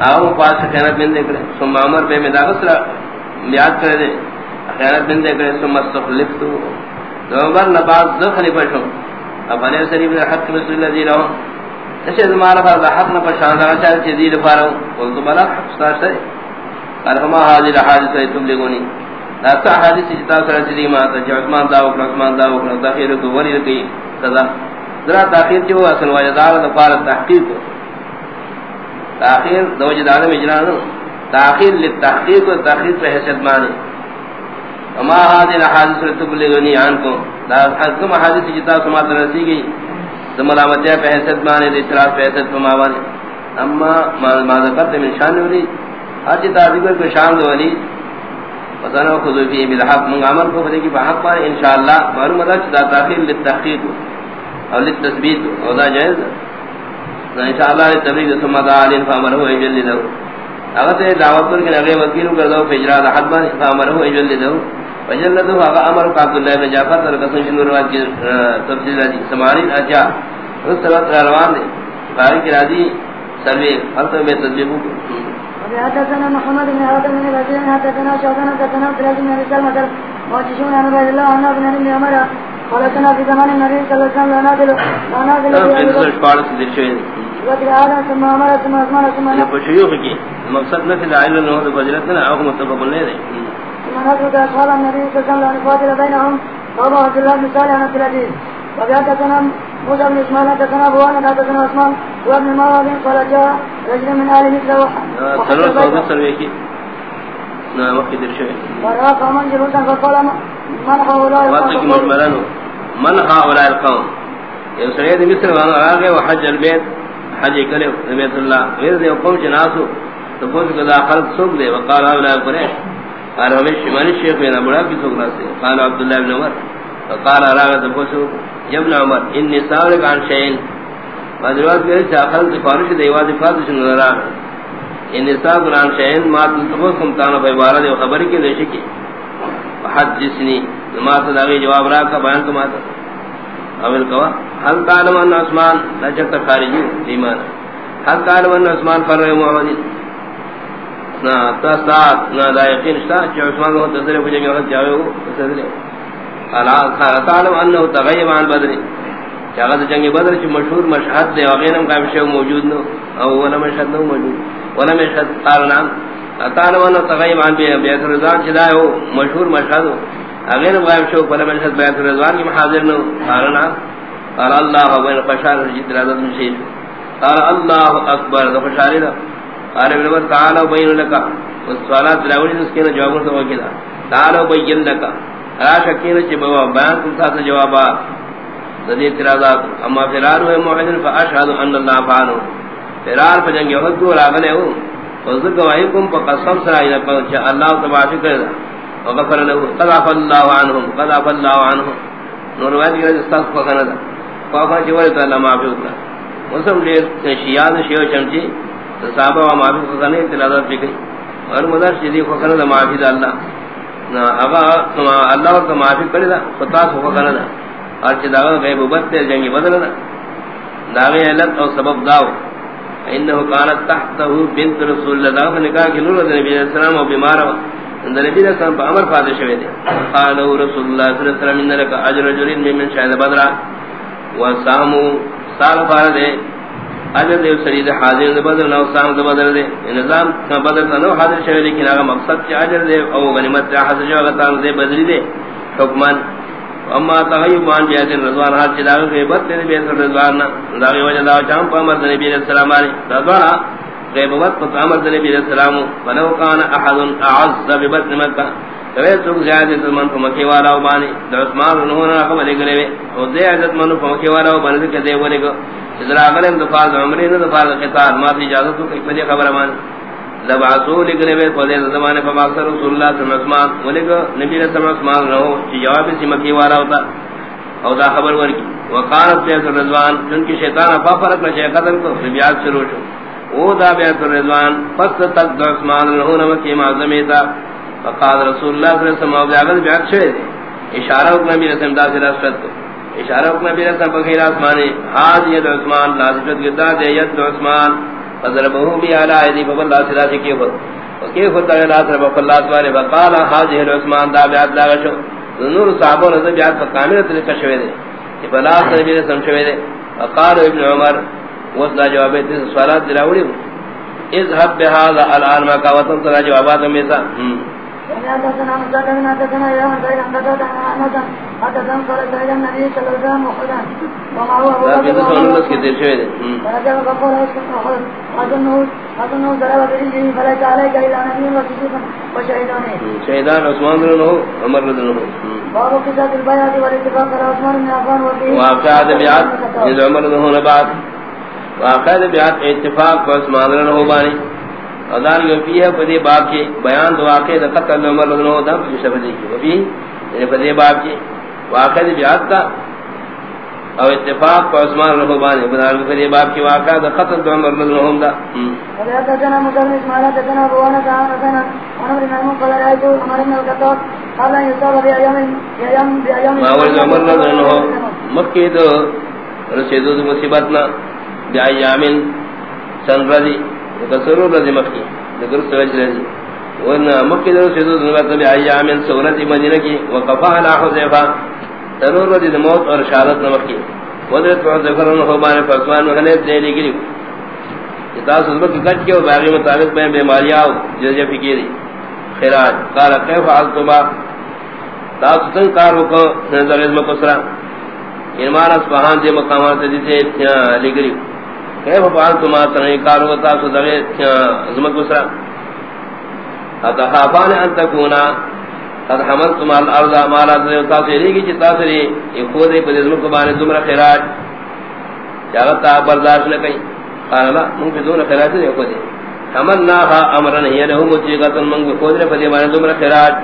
آو پاس خیانت من دے کرے ثم عمر بے میں داغت سر بیعت کرے دے۔ خیانت من دے کرے ثم استخلفتو دوبر نباز دو خلیفہ شو۔ اب انہیں سریب در حق رسول اللہ دی رہو۔ اسے زمانہ فرد حق نہ نبا شاندہ چاہتے چیز دیر فارو قلتو بلا، حق ستار سرے قال، فما حاضر حادث رہی تم لگونی لاتا حادث جتا سرہ چیزی ماتا جو عثمان دا وکر عثمان دا وکر تاخیر کو ولی رکی قضا ذرا تاخیر جو اصل وجدار دفار تحقیق کو تاخیر دو جدار میں اجرانو تاخیر لتحقیق و تاخیر پر حیثیت مانی وما هذه الاحاديث تبلغني عنكم لا حكم حديث جتا سما درسی گئی تو ملامتیا پہ حیثیت مانے دے اطراف پہ حیثیت فما والے اما ما ذکرت من شان ولی حج تعذیبر کو شان ولی وزنو خذو فی بالحق من عمل کو بدے کی بحق پر انشاءاللہ معلوم ہے کہ تاخیر للتحقیق اور للتثبیت اور دا جائز انشاءاللہ تبلیغ ثم دعا علی فامر ہو اجل لو اگر دعوت پر کہ اگے وکیل کر دو فجرا حد بن فامر ہو اجل لو وجل لو اگر امر عبد الله بن جعفر اور قسم شنور روایت کی تفصیل دی۔ سماری اجا اس طرح روان دے۔ باری راضی سروے، ہر تو میں تذبیح کو حدثنا محمد بن هادم بن رجل حدثنا شعبان حدثنا سراج بن ابي سلمة وجشون عن عبد الله عن ابن ابن عمر قالتنا في زمان النبي صلى الله عليه وسلم نازل نازل وقال هذا ثم امر ثم اسمان ثم شيوخ کی مقصد نہ ہو فضیلت نہ او متفق نہیں ہے۔ ثم نازل قال النبي صلى الله عليه وسلم بينهم وابو عبد الله بن صالح عن الحديث وبيعتنا موسى بن اسماعيل حدثنا ابو انا حدثنا عثمان وابن المعاذ قال جاء رجل من اهل مثل سلام صوت سروي کی نہ وقت در شے ورا قوم جلوسا فقال من هؤلاء مجملن من هؤلاء القوم؟ یہ سید مصر وانا آگے وحج البيت حج کرے بیت اللہ غیر دے قوم جناسو تو پوچھ کہ داخل سوق دے وقال هؤلاء قريش قال ہمیں شمال الشيخ بن بڑا کی سوق سے قال عبد الله بن عمر. فقال راغت پوچھو ابن عمر، انی سارق عن شيء مدروات کے داخل سے فارش دے واد فاضل نظر آ انی سارق عن شيء ما تنتبكم تانا بے بارہ دے خبر کے دے شکی. حدثني ما تداوی جواب را کا بیان کو ماتا اول کوا حل تعلم ان عثمان لا خارجی ایمان؟ حل تعلم ان عثمان فر محمد نا تسات نا لا یقین شتا کہ عثمان کو تصریف ہو جائے گا جاوے وہ تصریف الا تعلم انه تغيب عن بدر. جاگا جنگ بدر چ مشہور مشہد دے وغیرہ کا شے موجود نو او ولا مشہد نو موجود. ولا مشہد قال نام تعلم انه تغيب عن بیت رضوان چ دایو مشہور مشہد اگر غائب شو ولا مشہد بیت رضوان کی حاضر نو قال نام قال الله وبين بشار جد رضا شيء قال الله اکبر ذو بشاری قال ابن عمر تعالى بين لك والصلاه لاوی اس کے جواب تو کیا تعالى بين لك را شکین چ بوا بیان کو تھا جواب ذی اعتراضات اما فرار ہوئے موحد فاشهد ان الله فانو فرار پجنگ یو تو راغلے ہو. وذ گواہیکم فقسم سرا الى پچ اللہ تبارک کرے وغفر له قد الله عنهم قد الله عنهم نور واد کے استاذ کو کنا دا. پاپا جو ہے اللہ معاف ہوتا مسلم دے شیاد شیو چمچی. صحابہ معاف کو کنے تلاوت بھی گئی۔ اور مدار شدی کو کنا معافی دا اللہ۔ نا اگا اللہ کو معافی کرے دا پتا کو کرنا دا اور چدا غیب بت جنگ بدل دا۔ داوی علت اور سبب داو۔ انه كانت تحته بنت رسول الله نے نکاح کہ نور نبی علیہ السلام او بیمار ہو نبی علیہ السلام امر فاضل شوی دے۔ قال رسول الله صلی اللہ علیہ وسلم ان لك اجر رجل من شهد بدر وصاموا سال فرض اجر دیو سری دے، حاضر دے، بدر نو، سام دے، بدر دے۔ نظام کا بدر نو حاضر شوی، لیکن اگر مقصد چ اجر دے، او غنیمت چ حاضر جو غتان دے بدری دے۔ حکمان، اما تغیب عن بیعت الرضوان حال چلاو کے بد دے بیعت الرضوان دا وجہ دا چام پا مرد نبی علیہ السلام علیہ رضوانا غیب وقت پا مرد نبی علیہ السلام ولو کان احد اعز ببطن مکہ۔ کوئی سوک زیادت من پا مکی والا گلے او دے عزت من مکی والا دے گو دفاظ عمری نا دفاظ ما ایک خبر مان لبعثو زمانے باکسر رسول اللہ صلی اللہ علیہ وسلم نبی صلی اللہ علیہ وسلم چی جواب مکی والا ہوتا۔ او دا خبر ورکی۔ الرضوان، چونکہ شیطان فرق نشے، قتل کو او دا بیعت الرضوان، پس تک دا عثمان رہو نمکی معظمی تا فقاد رسول اللہ صلی اللہ علیہ وسلم او بیعت بیعت شوئے دے اشارہ حکم نبی رسم دا سے رسفت کو اشارہ حکم نبی رسم بخیر آسمانی حاض ید عثمان لازفت گدا دے ید عثمان فضربه بي على ايدي فبلا سلاس كيف وكيف تغلا ضرب الله تعالى وقال هذه العثمان دا بعد لا شو۔ نور صحابه رضي بعد فكامله طريقه شوي دي فلا سبيل سم شوي دي وقال ابن عمر وذا جواب دي سوالات دراوي اذهب بهذا الان، ما قوتن ترى جوابات ميسا حدثنا مسدد حدثنا يوم بين حدثنا قال النبي صلى الله عليه وسلم وما هو فرجع اسكت ضرب برجله فليس عليك نبي عثمان بن عمر بن باب والاتفاق على عثمان بن عفان وفيه عمر بن بعد واقع بیات اتفاق رن ہو یو فی ہے پدی باب کی بیان واقع دا قتل عمر رضی اللہ عنہ دا شبدی کی وفی یعنی پدی باب کی واقع بیات کا۔ او اتفاق کو اسمان رن ہو بانی ادان یو پدی باب کی واقع دا قتل عمر رضی اللہ عنہ دا۔ ولیتا جنا مدرن اسمالا تکنا بوانا کہانا کنا ونمر نعمون قل رائیتو عمر ابن القطاب قال بی ایام بی ایام ما ورد عمر رضی اللہ عنہ۔ مکی دو رسیدو دو مصیبتنا بی ایامن سن رضی۔ تصرور رضی مکی ذکر سوچ رضی. ورنہ مکی دو رسیدو دو مصیبتنا بی ایامن سورتی مدینہ کی. وقفا علا حضیفہ ضرور رضی موت اور شہادت نمکی ودرت حضیفہ رنہ خوبان فاسمان مغنیت دے لی گری کتاب سزبت کٹ کے باقی مطابق میں بیماری آؤ جزیہ فکیری خیراج قال کیف حالتو با تاسو څنګه کار وکړ نظر علم کو سره ایمان یعنی اسبحان دے مقامات دي ته کیف فعل تم اتنے کار وکړ تاسو دغه عظمت کو سره اتا حابان ان تکونا قد حملتم الارض ما لا تاسو یې کی تاسو یې خو دې په عظمت کو باندې تمرا خیرات جاغتا برداشت نہ کئ قال لا من بدون خیرات دې خو دې حملناها امرا هي له یعنی مجيغه من خو دې په دې باندې تمرا خیرات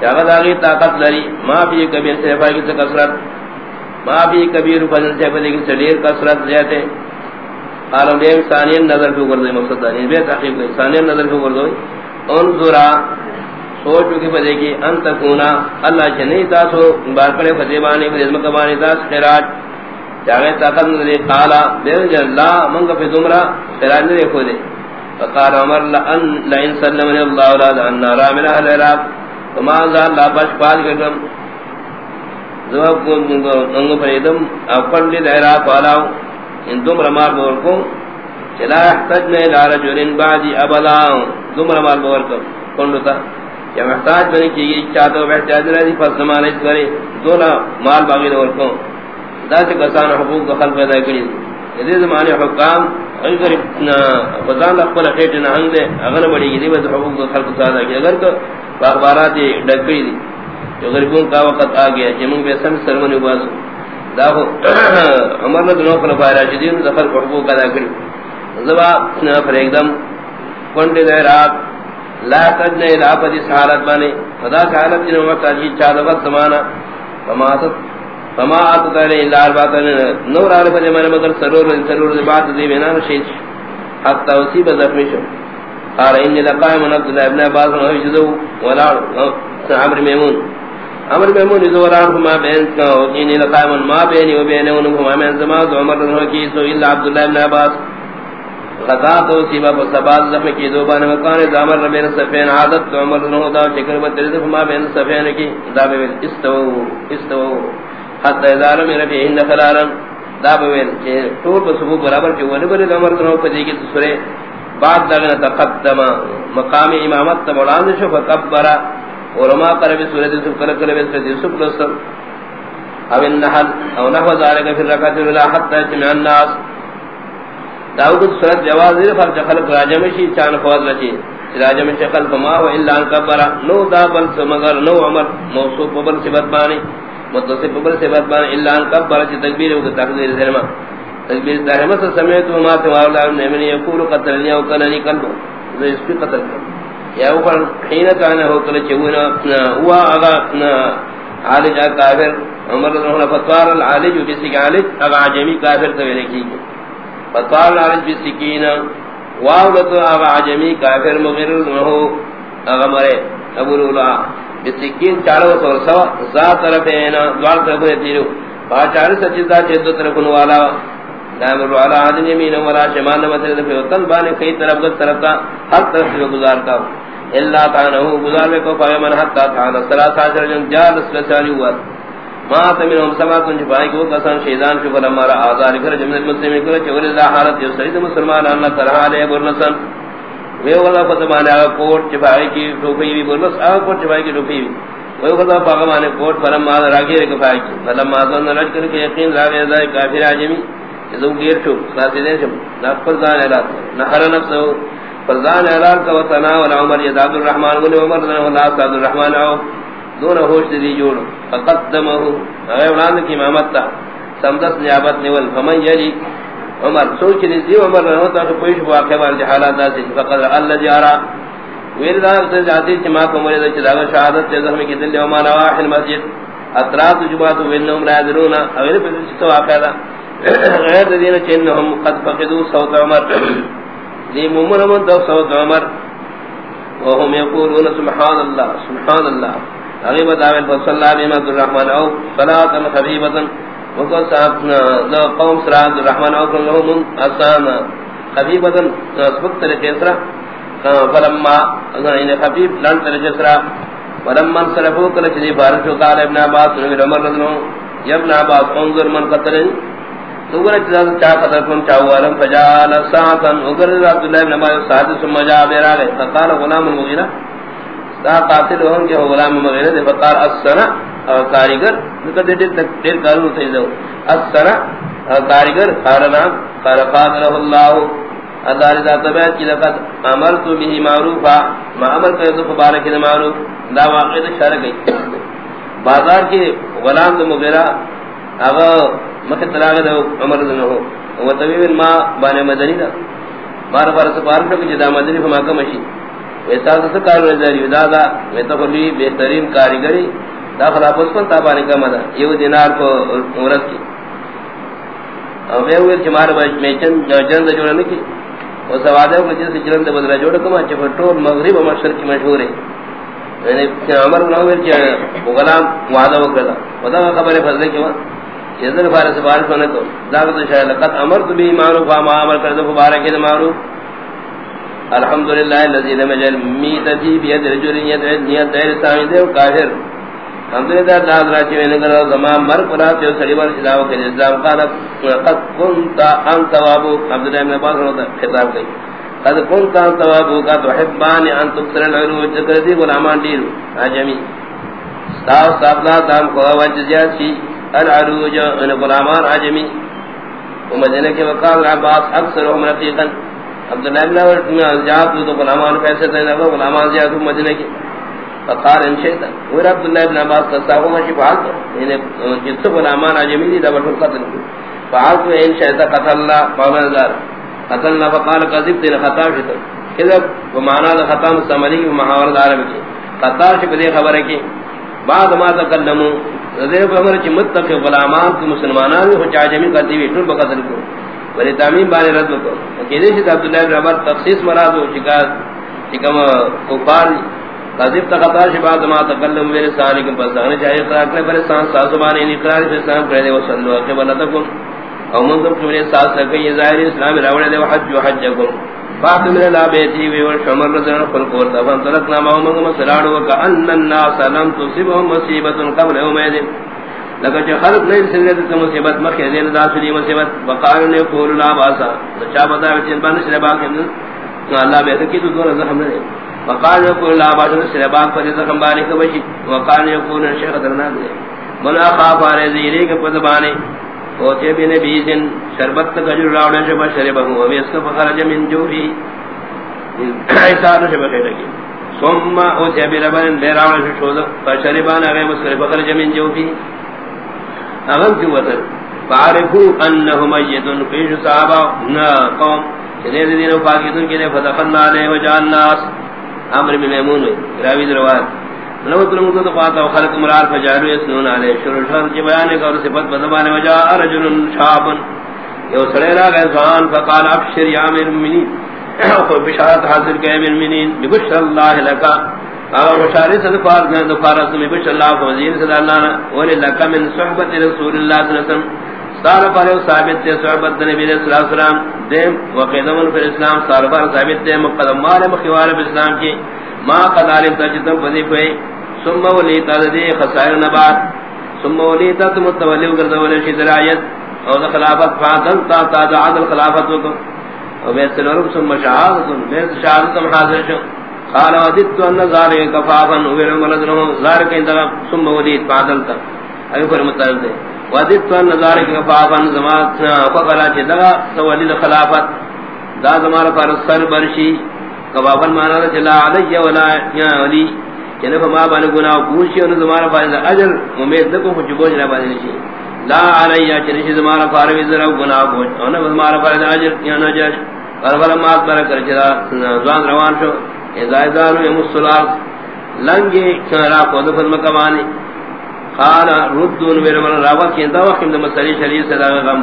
جاغت آگی طاقت لری، ما بھی کبیر سے فائی کی کسرت ما بھی کبیر فضل سے فضل کی سلیر کسرت زیادے قالو دیم ثانین نظر پہ اوپر دوئی مقصد دانی یعنی بے تحقیب کوئی ثانین نظر پہ اوپر دوئی انظرا سوچو کی فضل کی، انتکونا، اللہ چنی تاسو بارکڑے فضیبانی فضل مکبانی تاس خیرات جاغت طاقت نظری قالا دیم جن لا منگ پہ دمرا خیرات نظری خودے فقال عمر، لئن سلمنی اللہ اولاد ان نارا من اہل عراق فماذا لا باش پال گم زواب کو ننگو پریدم، اپن لی دائرہ پالاو. ان دم رمال بور کو چلا احتجنا الى رجل بعدی ابداو دم رمال بور کو کون کنڈتا یا محتاج بنی کی گئی چاہتا ہو احتیاج رہی پس زمانہ اس کرے دولا مال باغی دور کو۔ دا سے کسان حقوق کا خلق پیدا کری۔ یہ زمانے حکام، اگر فضان اقبل خیٹ نہنگ دے، اگر بڑی گی دی بس حقوق کا خلق سادا کی۔ اگر تو اخبارات ڈکڑی دی جو غریبوں کا وقت آ گیا جمع بے سم سرمن باز داو عمر نے دنوں پر بارا جدین ظفر کو حقوق ادا کری زبا پر ایک دم کنڈے دے رات. لا تجنے الى پدی سہارت بانے خدا سہارت جنہوں وقت مطلب آجی چادوت زمانہ. فماتت فما آتت علی اللہ ارباتن نور آرف جمعنا مگر سرور سرور بات دی بینان شیش حتی وسیب زخمی شو قال انی لقائم عبد الله ابن عباس و يجدو ولا عمرو میمون. عمرو میمون ذو ولا ما بین کا انی لقائم ما بیني و بینه ان ما من زما عمر رضی کی تو الا عبد الله ابن عباس. قضا تو سیما بسبال زم کی دو بان مکان دامر بین سفین عادت عمر نو دا ذکر و ترز ما بین سفین کی دا بے استو استو حتى اذا لم يرفع ان خلارا دا بے کہ تو صبح برابر کہ ولے بنے عمر نو پدی کی سورے بعد لگنا تقدم مقام امامت تبولان شو فکبر ورما قرب سورة سب کر کر بس یوسف لسم او النحل او نحو ذلك في الركعة الاولى حتى جمع الناس. داود سورة جواز دیر فرج خلق راجمشی چان فوض رچی راجمشی خلق ما هو الا ان کبر نو دا بل سمگر نو عمر. موصوف بل صفت بانی. متصف بل صفت بانی. الا ان کبر چی تکبیر و تقدیر ذرما تکبیر تحمد سمیت و مات واولا نمین یقول قتلنی او کننی قلب اس کی قتل یا اوپر حین کانا ہو کل چونا ہوا اگا عالج کافر عمر رضی اللہ فتوار العالج و بسک عالج اگا عجمی کافر تو لکھی گی فتوار العالج بسکین واولت اگا عجمی کافر مغیر رضی اگا مرے۔ ابو رولا بسکین چارو سور سوا ذات طرف اینا دوار طرف تیرو۔ باچار سچیزا چیدو طرف نوالا دائم رو علا عدن یمین ولا شمان نمتر دفع وطن بانے کئی طرف گت طرف تا، ہر طرف سے گزار کا اللہ تعالیٰ گزار میں کو پاگے من حتی تعالیٰ صلاة عشر جن جال سلسانی ہوا ما تمین ہم ان چھپائی کو کسان شیدان شکر ہمارا آزار کر جمعیت مسلمی کرے چور اللہ حالت جو سرید مسلمان اللہ تعالیٰ علیہ برنسن وی ولا فتمانے آگا کوٹ چھپائی کی ٹوپی بھی برنس. آگا کوٹ چھپائی کی ٹوپی بھی وی ولا پاگمانے کوٹ فلم ماذا راگی رکھائی کی فلم ماذا نرج کر کے یقین راگی ازائی کافر آجمی ذو گیر شو؟ خاصی دے شم نہ فرزان اعلان نہ ہر نفس فرزان اعلان کا وطنا ولا عمر یہ عبد الرحمن بن عمر بن اللہ عبد الرحمن او دون ہوش دی جوڑ فقدمه اے اولاد کی امامت تا سمدس نیابت نیول۔ فمن یلی۔ عمر سوچ لی دی عمر رہو تا تو پیش واقع بار حالات سے فقط اللہ جارا۔ ویل دا سے جاتی کہ ما کو مرید چلا شہادت تے زخم کی دل و مانا واحد مسجد۔ اطراف جمعات وینهم لا يدرون اگر پر تو واقع دا۔ غیر دین چنهم قد فقدوا صوت عمر۔ دی مومن من دو صوت عمر وهم يقولون سبحان الله سبحان الله غیب دعوت صلی اللہ علیہ الرحمن او صلاۃ خفیفۃ وقال صاحبنا لو قوم سرا عبد الرحمن او کن لهم اسان خفیفۃ سبق طریقے سرا فلما ان خفیف یعنی لن طریقے سرا فلما صرفوا كل شيء بارك قال ابن عباس بن عمر رضي الله ابن عباس، انظر من قتل. سوگر چا چا قدر کن چا ورم فجال ساعتا. اگر عبد الله بن عباس ساعت ثم جاء بيرا فقال غلام المغيرة دا قاتل ہوں کہ غلام مغیرہ دے. فقار السنہ کاریگر. نکدے دیر دیر کارو تھی دو السنہ کاریگر. قارنا قار قاتلہ اللہ. اداری ذات بیت کی لقد امرتو بھی معروفا. ما امر کرے تو مبارک معروف. دا واقع شر گئی بازار کے غلام دے مغیرہ اگا مکہ تلاغ دے عمر دے ہو وہ طبیب ما بانے مدنی دا. بار بار سپارش کو جدا مدنی فما کا مشی ایسا سے کار رضی دادا میں تو بلی بہترین کاریگری. داخلہ پس کو تابانے کا مدد یہ دینار کو عورت کی. اور میں ہوئے چمار میں چند جند جوڑا نکی. وہ سوادہ کو جس جند بدلا جوڑا کما چھ ٹول مغرب و مشرق کی مشہور ہے. یعنی عمر بن عمر کہ غلام وعدہ وکڑا ودا خبر ہے فضل کی جزر فارس بارش ہونے تو دعوت شاہ لقد امرت به معروف ما امر کر دو مبارک ہے معروف. الحمد للہ الذي لم يجعل ميتتي بيد رجل يد غير سامد وكافر الحمد للہ اللہ تعالی چے نے کرا زمان مر پرا تے سڑی ور سلاو کے نظام قال قد كنت انت وابو عبد الله بن عباس نے خطاب کی. قد كنت انت وابو کا تحبان ان تكسر العروج. ذکر غلامان دیر اجمی استاو صاحبنا دام کو وجہ سی العروج ان غلامان اجمی ومدینہ کے وقال عباس اکثر اکثرهم رفیقا عبداللہ ابن عمر نے جات تو غلامان پیسے دینا وہ غلامان زیادہ مدینے کے. فقال ان شئت. اور عبداللہ ابن عباس کا صاحب مشی فعلت یعنی جس غلامان اجمی دی دبر قتل فعلت ان شئت، قتل اللہ قولا دار قتلنا فقال قذب تین خطا شتا کذب ومعنى خطا مستعملی کی محاورت عربی کی خطا دی خبر ہے کہ بعد ما تکلمو رضی اللہ عمر چی متقی غلامان کی مسلمانان ہو چاجمی قتل بھی ٹول بقتل کو۔ ولی تعمیم بانے رد کو۔ کہنے سے عبداللہ بن عمر تخصیص مراد ہو چکا چکم کفار قذب تقطع شباد ما تکلم میرے سالکم پس اگنے چاہیے اقرار کرے پر سان ساس بانے ان اقرار پر اسلام کرے دے وصلو اقبلتکم او منظم کمرے ساس لکن یہ ظاہر اسلام روڑے دے، وحج و حجکم فاقت من اللہ بیتی وی ورشمر رضان خلقور تفن ترکنا مہمگم سلاڑو وکا ان الناس لم تصبهم مصیبت قبل امید لگا جو خلق نہیں سنگت تو مصیبت مخی دین دا سلی مصیبت وقال نے قول لا باسا چا بتا وچن بن سر باق اللہ بے کی تو دور زخم نے وقال نے قول لا باسا سر باق پر زخم بانی کو بشی وقال نے قول شیخ درنا دے منا خاف ارے زیرے کے پد بانے او تے شربت کا جڑ راوڑے سے بشرے بہو او اس کو فخرج من جوفی ایسا نہ شبکے لگی ثم او تے بھی ربن دے سے شوز فشربان اگے مسکر فخرج من جوفی اغم کی وطن فعرفو انہو میتن فیش صحابہ، نا قوم چلے دین و فاقیتن کے لیے فتخلنا علیہ وجعل ناس۔ عمر بن میمون ہوئی، راوی دروات نوت لمدد قواتا و خلق مرار فجعلو یسنون علیہ شروع شرط کی بیانے کا اور صفت بزبان وجاء رجل شابن۔ یو سڑے را گئے زوان فقال ابشر یا امیر منین خوب بشارت حاصل کے امیر منین بگشر اللہ لکا۔ اور بشاری سے دفار میں دفار اسمی بشر اللہ فوزین صلی اللہ ولی لکا من صحبت رسول اللہ صلی اللہ علیہ وسلم۔ سار پر ثابت تے صحبت نبی صلی اللہ علیہ وسلم۔ دیم وقدم فی الاسلام سار پر ثابت تے مقدم مال مخوار اسلام کی۔ ما قد علم تجتم فضی کوئی ثم ولیتا دی خسائر نبات ثم ولیتا متولی وگردولی شی درایت اور خلافت فاتن تا تا عدل خلافت وکم اور بیس نرم ثم شہادت بیس شہادت حاضر شو. قال وددت ان ذلك كفافا. وغير ملذره ذلك عند ثم وديت بعدل تا. اي پر مطلب دے وددت ان ذلك كفافا. زمات فقلا جدا سوالي الخلافت دا زمان پر سر برشی. کبابن مانا دا چلا علی ولا یا علی. کہ ما بن گناہ پوچھے ان زمان پر اجر، امید نہ کو کچھ بوجھ نہ بن نشی۔ لا علی چنشی زمارا فاروی ذرا گناہ بوجھ اونا زمارا فارد آجر کیا نہ نجاج قربل مات برا کر چلا زوان روان شو۔ ازائدارو یمسلال لنگی را خود فرم کمانی قال ردون میرے من راوت کی انتا وقت اندام سلی شریع صدا غم۔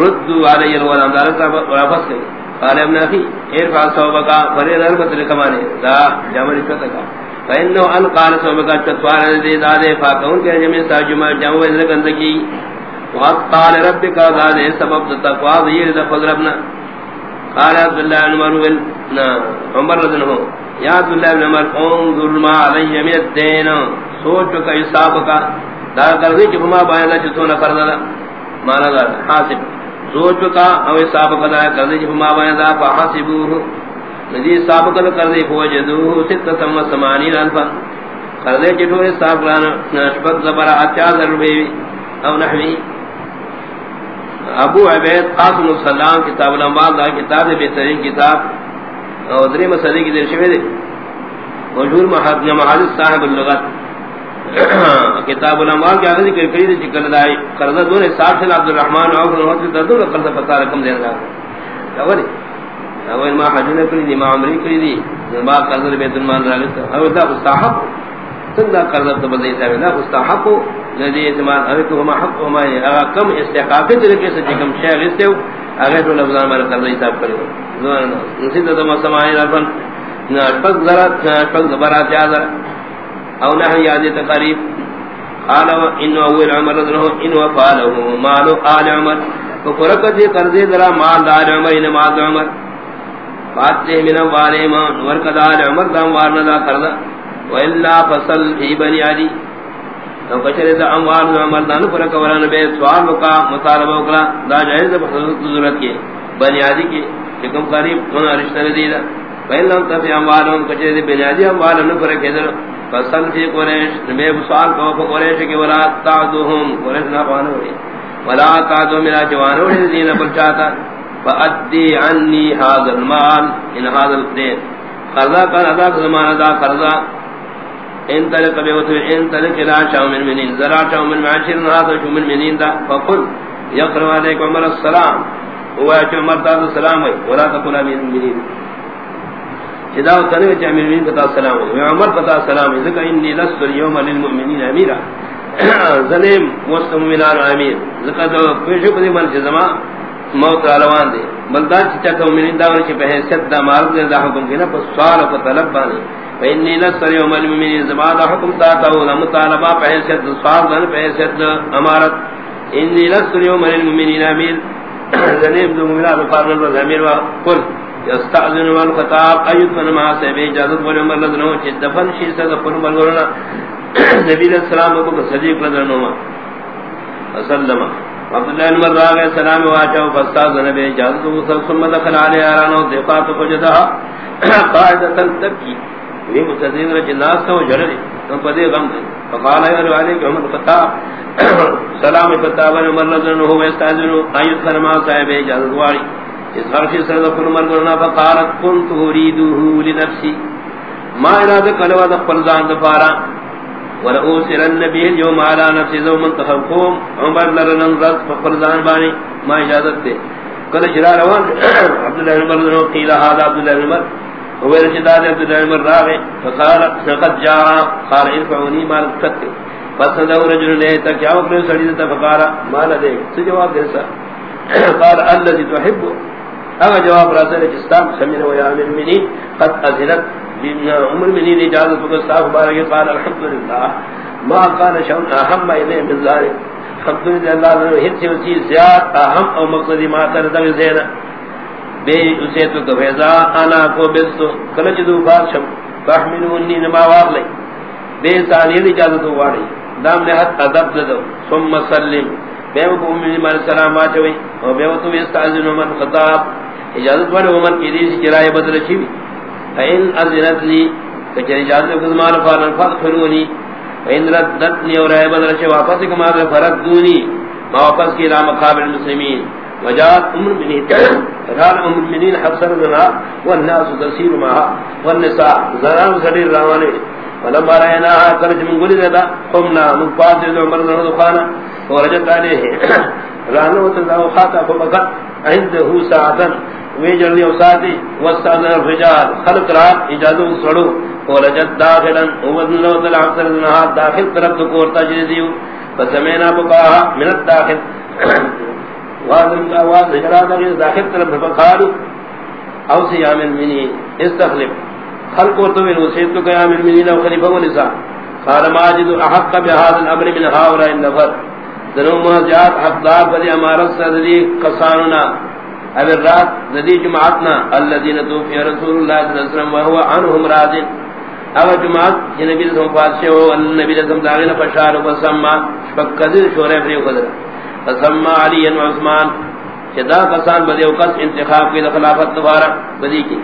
ردو علی الولام دارت رافت کری قال، ابن اخی، ارفع صوبکا فریر اربت لکمانی دا جامل کتکا فإنه أن قال سوبك التطوار الذي فاقون کے جمع ساجمع جمع وزن گندگی وقت قال ربك داده سبب تقوى ضیر دفض ربنا. قال عبد الله بن عمر عمر رضي الله يا عبد الله بن عمر، انظر ما علي من الدين. سوچ کا حساب کا دا کر دی کہ ما بایا نہ تو نہ کرنا مانا دا حاسب. سوچ کا او حساب کا دا کر دی کہ ما بایا دا فحاسبوه. ندی صاحب کل کر دے فوجدو ست سم سمانی الفا کر دے چٹو صاحب لانا نشبت زبر اچا ضربے او نحوی ابو عبید قاسم السلام کتاب الانبال دا کتاب بہترین کتاب اور دری مسئلے کی در دے مشہور محادث صاحب اللغت کتاب الانبال کے آگے ذکر کری دے چکل دائی قرضہ دون ساٹھ سے عبد الرحمن اور عبد الرحمن قرضہ پتا رقم دینا کیا اول ما حجنا کری دی، ما عمری کری دی. ما قرض بیت المال راغت او دا مستحق تندا قرض تو بدی تا دا مستحق ندی اعتماد او تو ما حق ما اگا کم استحقاق طریقے سے کم شیخ استو اگر تو لفظ ما قرض حساب کرے زوان نسید تو سماعی رفن نہ پس ذرا پس برات یاد او نہ یاد تقریب قال ان اول عمر ذو ان وفاله مال آل عمر تو فرقت قرض ذرا مال آل عمر ان مال عمر فاتح من والے ما نور کدال عمر دام وارنا دا کردا والا فصل فی بنی علی تو بشر دا اموال عمر دان پر کوران بے سوال کا مطالبہ کلا دا جائز فصل ضرورت کے. بنی علی کی کم قریب تو رشتہ دی دا پہلا تھا اموال ہم کچے دی بنی علی اموال نہ پر کے فصل فی قریش میں سوال کو قریش کے، ولا تعدهم قریش نہ پانو ولا تعدو میرا جوانو دین پر چاہتا. فادی عنی هذا المال ان هذا الدين قرضا کر ادا زمانہ دا قرضا ان تلک بیوت ان تلک لا شاو من منین ذرا شاو من معاشر هذا شو من منین دا فقل يقرأ عليكم عمر السلام هو يا عمر دا السلام ولا تقول من منین اذا تنوي تعمل من بتا السلام يا عمر بتا السلام ذكر اني لست اليوم للمؤمنين اميرا (clears throat) ظلم وسط من الامير ذكر پیشو بدی من جزما موت روان دے بلدا چچا تو من دا ورچ پہ حیثیت دا مارد دے دا حکم کنا پس سوال و طلب بانے فإنی نصر یوم المؤمنین زمان دا حکم داتا ہو مطالبہ پہ حیثیت سوال دن پہ حیثیت امارت. انی نصر یوم المؤمنین (coughs) امیر ذنیب دو مؤمنات فارن رضا امیر و قل یستعذن والخطاب ایت من ما سے بے اجازت بولے عمر لدنو چی دفن شیسا دفن بلورنا (coughs) نبی علیہ السلام کو صدیق لدنو وسلم عبداللہ بن مرہ علیہ السلام واچا فاستاذ نبی اجازت وصل ثم دخل علی ارانو دفات فجدها (coughs) قاعدتا تبکی یہ مستدین رج الناس کو جڑے تو پدے غم دے. فقال یا علی کہ عمر خطاب (coughs) سلام فتا خطاب عمر رضی اللہ عنہ استاذن ایت فرما صاحب اجازت والی اس ہر چیز سے کل مرنا فقالت كنت اريده لنفسي ما اراد کلوا دخل زان دفارا. ولأوسر النبي اليوم على نفسي ذو منتخب قوم. عمر لرنن رض فقرزان باني ما اجازت دے قد شرا روان (coughs) عبداللہ بن عمر ذنو قیل، هذا عبداللہ بن عمر. وغير شداد عبداللہ بن عمر راغي فقال قد جاء. قال، ارفعوني ما لكت فصدو رجل لے تک جاؤ جاء وقل سڑیدتا فقال، ما لدے سجواب دے سا قال، الذي تحب اگا جواب راسل جستان سمین ویا من منی قد اذنت. عمر منی نے اجازت کو صاحب بارے قال الحمدللہ، ما كان شيء اهم اليه من ذلك الحمد لله اللہ نے ہر چیز زیاد اہم اور مقصد ما کر دے زینا. بے اسے تو کفیزا انا کو بس کل جدو بادشاہ فحملونی نما وار لے بے ثانی دی اجازت واڑی. دام نے حد ادب دو. ثم سلم. بے کو ام علیہ السلام چوی اور بے تو استاذن من خطاب. اجازت والے عمر کی دی کرائے بدل چھی فإن أذنت لي فجر اجازت کو زمان فارن فغفرونی فإن ردتني اور اے بدل چھ واپس کما فردونی ما واپس کی رام مقابل المسلمین وجاءت ام المؤمنین قال ام المؤمنین حفصر ذنا والناس تسير معها والنساء زران سرير روانه فلما رأيناها خرج من قول ذا قمنا من فاضل عمر رضي الله ورجت عليه رانو تلو خاطا فبقى عنده ساعتا ویجر لیو ساتي وستعذر الرجال خلق را اجازو سڑو ورجت داخلا ووزن لو تلع عصر النهار داخل طرف دکور تجریدیو فسمینا بقاها من الداخل۔ (coughs) وازم کا آواز حجرات اگر داخل طرف فقالو او سیام المنی استخلف۔ خلق و طویل وسیط تو قیام المنین و خلیفہ و نساء۔ قال ماجد احق بهذا الامر من هؤلاء النفر۔ ذنو مہجات حقدار بلی امارت صدری قصاننا اب الرات ذدی جماعتنا الذين توفي رسول الله صلى الله عليه وسلم وهو عنهم راض او جماعت جی نبی صلی اللہ علیہ وسلم والنبی صلی اللہ علیہ وسلم فشار وسمع فقدر شورے فری قدر. فسمع علی و عثمان چدا قصان بدی وقت انتخاب کی خلافت دوبارہ بدی کی.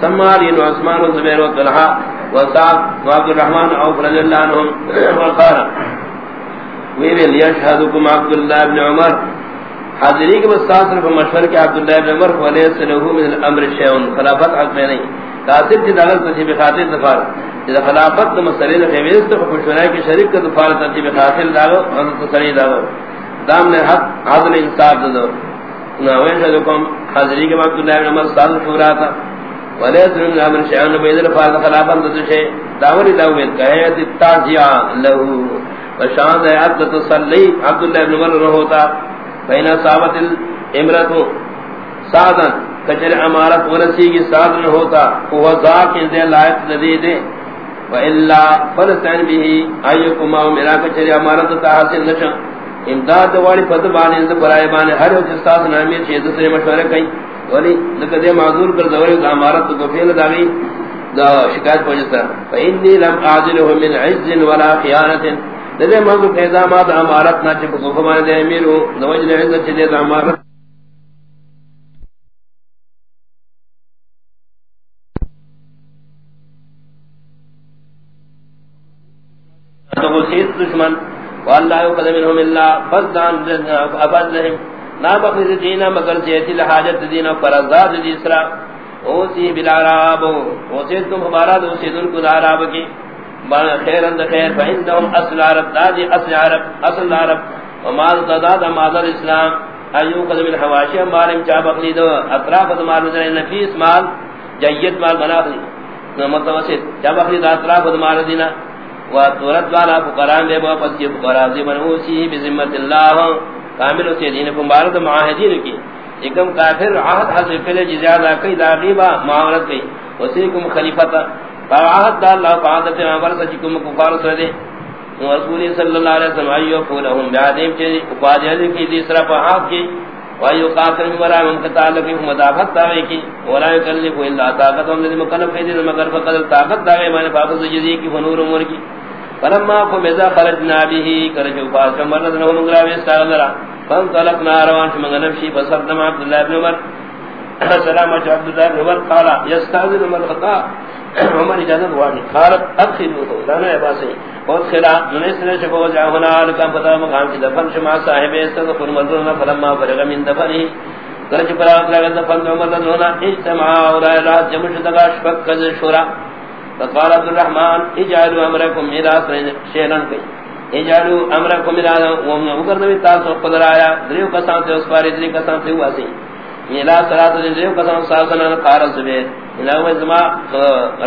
سمع علی و عثمان و زبیر و طلحہ و وصعب و عبد الرحمن عوف رضی اللہ عنہم. (coughs) وقال ویوی لیشہدکم عبداللہ بن عمر حاضری کے بس صرف مشور کے عبداللہ بن عمر ولیس لہو من الامر شیعون خلافت حق میں نہیں۔ قاسب جد اگر تجیب خاطر دفار جد خلافت دا مسئلے خیمیز دا خوشورائی کی شرک کا دفار تجیب خاطر داگو اور تصری داگو دام نے حق حضر انصاب دا دو۔ شدکم حاضری کے عبداللہ بن عمر صادر شورا تھا۔ ولیس لہو من الامر شیعون بیدر فار خلافت دا شے۔ داوری داوید کہیت تازیع لہو۔ وشان ہے عبد تصلی عبداللہ بن عمر رہوتا بین صابت الامرت سادن کچر امارت ورسی کی سادن ہوتا وہ ذاک دے، لائق ندی دے، وإلا فلسطین بھی ایکما میرا کچر امارت تا حاصل نشا امداد والی فضبانی اندر برائے بانے، ہر وقت استاس نامی چیز سے مشورہ کئی۔ ولی لکدے معذور کر دوری دا امارت کو فیل داغی دا شکایت پہنچتا۔ فإنی لم آجلہ من عز ولا خیانت۔ دے موضوع پیدامات امارت نہ چپ کو فرمائے دے امیر ہو نوج نے عزت دے امارت تو سید دشمن والله قد منهم الا فضان افضلهم نا بخذ دینا، مگر جیتی لحاجت دینا فرزاد دی اسرا او سی بالعراب او تم ہمارا دو سیدن کو عرب کی۔ بان خیر اند خیر، فإنهم اصل عرب، دادی اصل عرب اصل عرب. ومال تداد مال الاسلام ایو قد من حواشی مالم چا بخلی دو اطراف مال نظر نفیس مال جید مال بنا خلی متوسط. چا بخلی دو اطراف مال دینا و تورت والا فقران بے با کی فقران دی منعوسی بزمت اللہ کامل سے دین مبارک معاہدین کی ایکم کافر عہد حضر فلے جزیادہ کئی داغیبہ معاملت کئی وسیکم خلیفتا فاعهد دا اللہ فعادت پیغمبر سچکم کفار سردے رسول صلی اللہ علیہ وسلم ایو قولہم بیادیم چی اقواجہ کی دیسرا فعاد کی وایو قاتل مرا من تعلق مدافعت داوی کی ولا یکلف الا طاقت ہم نے مکلف ہے دین مگر فقط طاقت داوی میں فاضل جزی کی فنور امور کی فلما فمذا خرجنا به کرجو پاس کمر نہ ہم گراوی استغفر فان طلقنا روان من نفسي فصدم عبد الله بن عمر. سلام عبد الله بن عمر قال يستاذن من خطا (clears throat) عمر اجازت وانی قالت ادخلوا لانا عباسي اور خلا ننس نے شکو جا ہونا لکم پتہ مقام کی دفن شما صاحب استغفر مذرنا فلما فرغ من دفنه کرچ پر اپ لگا دفن عمر نے ہونا اجتماع اور رات جمع شدگا شفق کز شورا. فقال عبد الرحمن، اجعلوا امركم الى شيئا كي اجعلوا امركم الى ومغر نبی تاسو قدر آیا دریو کسان سے اس پاری دریو کسان سے ہوا سی میلا صلات دریو کسان ساسنا قال زبیر الى وزما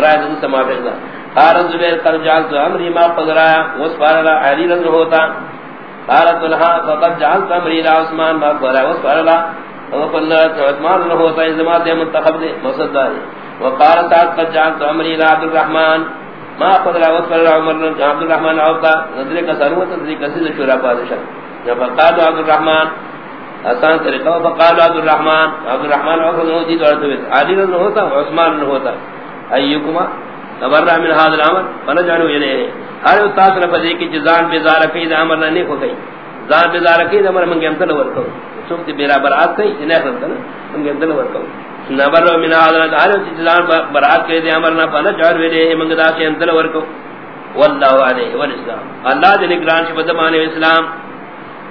رائے سما فیضا قال زبیر قد جعلت امری ما قدر آیا اس پارا علی رضی ہوتا۔ قالت الہا فقد جعلت امری الى عثمان ما قدر آیا اس پارا وقلت عثمان ہوتا ازما دے منتخب دے مصد داری وقال قد جعلت امري الى عبد الرحمن ما قدر وصل عمر عبد الرحمن عوضا ندرك ثروت ندرك سيد شورى بادشاہ فقال عبد الرحمن آسان طریقہ فقال عبد الرحمن عبد الرحمن عوضا نو دي دورت بيت علی نہ ہوتا عثمان نہ ہوتا ایکما تبرع من هذا الامر، فنجعلوا اليه ہر استاد نے بدی کی جزان بیزار کی امر نہ نہیں ہو گئی. زار بیزار کی امر من گم تل ورکو سوت بیرا برات کئی انہیں سنتنا من گم تل ورکو نبر من حضرت علی جلال برات کے دے امرنا فنا جار ویلے منگدا کے انتل ورکو والله علیہ والاسلام. اللہ دے نگران شبد مان اسلام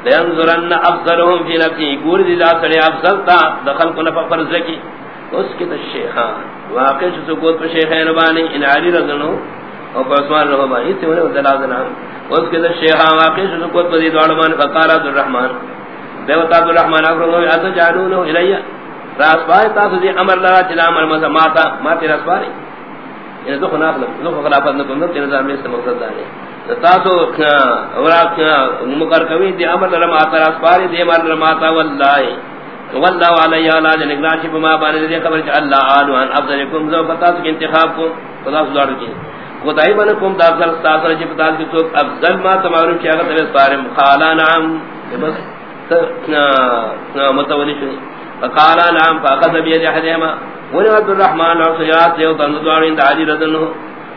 لینظرن افضلهم فی نفسی. گور دی ذات سڑے افضل تا دخل کو نفع فرض کی اس کے تو شیخان. واقع جو کو تو شیخین بانی، ان علی رضی اللہ او رہو بانی. تے انہیں دلازنا اس کے در شیخ واقع شنو کو بدی دوڑمان فقال عبد الرحمن دیوتا عبد الرحمن اکرم ہوئی، اتو جانونو الیہ؟ راس بائے تاسو دی امر لرا چلا امر مزا ماتا، ماتی راس بائے یعنی دو خلاف دو خلافت نکن دو تین میں سے مقصد دانے تاسو اورا مکر کوي دی امر لرا ماتا راس بائے دی امر لرا ماتا واللہ واللہ علیہ علا جنگراشی بما بانے دی خبر چا اللہ آلو ان افضلکم زو فتاسو کی انتخاب کو فتاسو دوڑو کی خدای بن کوم دا افضل استاد رجی پتا کہ تو افضل ما تمام کیا کہ تیرے سارے خالا نام بس نا متولی شو فقال نام فاخذ بيد احدهما ولي عبد الرحمن وصيات يو تنذوارين داجي ردنه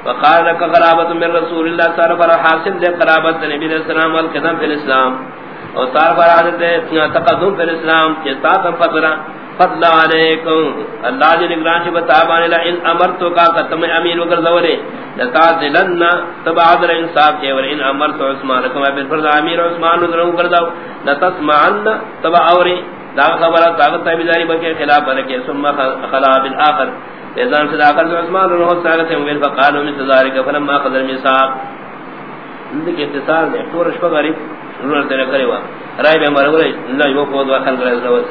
فقال لك قرابة من رسول الله صار فرا حاصل لك قرابة النبي صلى الله عليه وسلم والقدم في الاسلام. اور صار فرا حضرت تقدم في الاسلام کہ ساتھ فترہ فضل علیکم. اللہ جی نگران شب تابان اللہ ان امرتو کا قتم امین وگر زورے. لتعدلن تبعدر انصاف کے ور ان امرتو عثمان کما بن فرض امیر عثمان نظر وگر دو لتسمعن تبع اوری. دا خبر طاقت تابیداری بکے خلاف برکے ثم خلا بالآخر. ایزان سے آخر عثمان روح ساگت ہے مویل فقالو من تذارک فلما قدر میساق اندک اختصار دے پورش پا غریب روح تیرے کرے وا رائے بے مرولے اللہ یو کو دعا خلق رہے زوال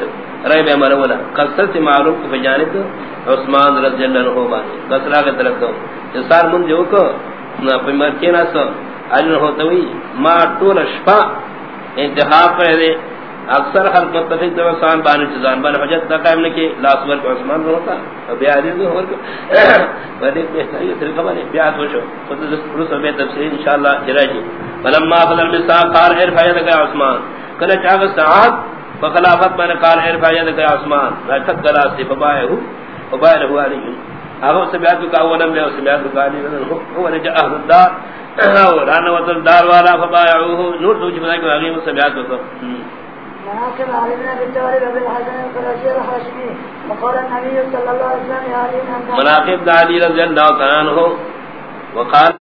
رائے بے مرولہ قصر سے معروف کو بجانب عثمان رضی اللہ عنہ بانی قصرہ کے طرف دو جسار من جو کو نا پی مرکینا سو۔ آجن ہوتا ہوئی، ما طول شپا انتخاب کرے اکثر خلق متفق دو عثمان بانی چیزان. بانی حجت دا قائم نکی لاس ورک عثمان رو ہوتا بیا دیر دو ورک. ودیک بہتر یہ طریقہ بانی. بیا تو شو. خود رسول بے تفسیر انشاءاللہ جرائی فلما فضل مساق قال ارفع يدك يا عثمان. قال چاغ ساعت فخلافت من قال ارفع يدك يا عثمان. لا تقلا سي فبايه وبايه هو علي اهو سمعت کا اولا میں سمعت کا علي هو رجع اهل الدار. (coughs) ورانا وصل دار والا فبايعوه نور سوچ جی بنا کہ اگے سمعت کو مناقب علي بن ابي طالب بن الحسن القرشي الحاشمي وقال النبي صلى الله عليه وسلم يا علي مناقب علي رضي الله عنه وقال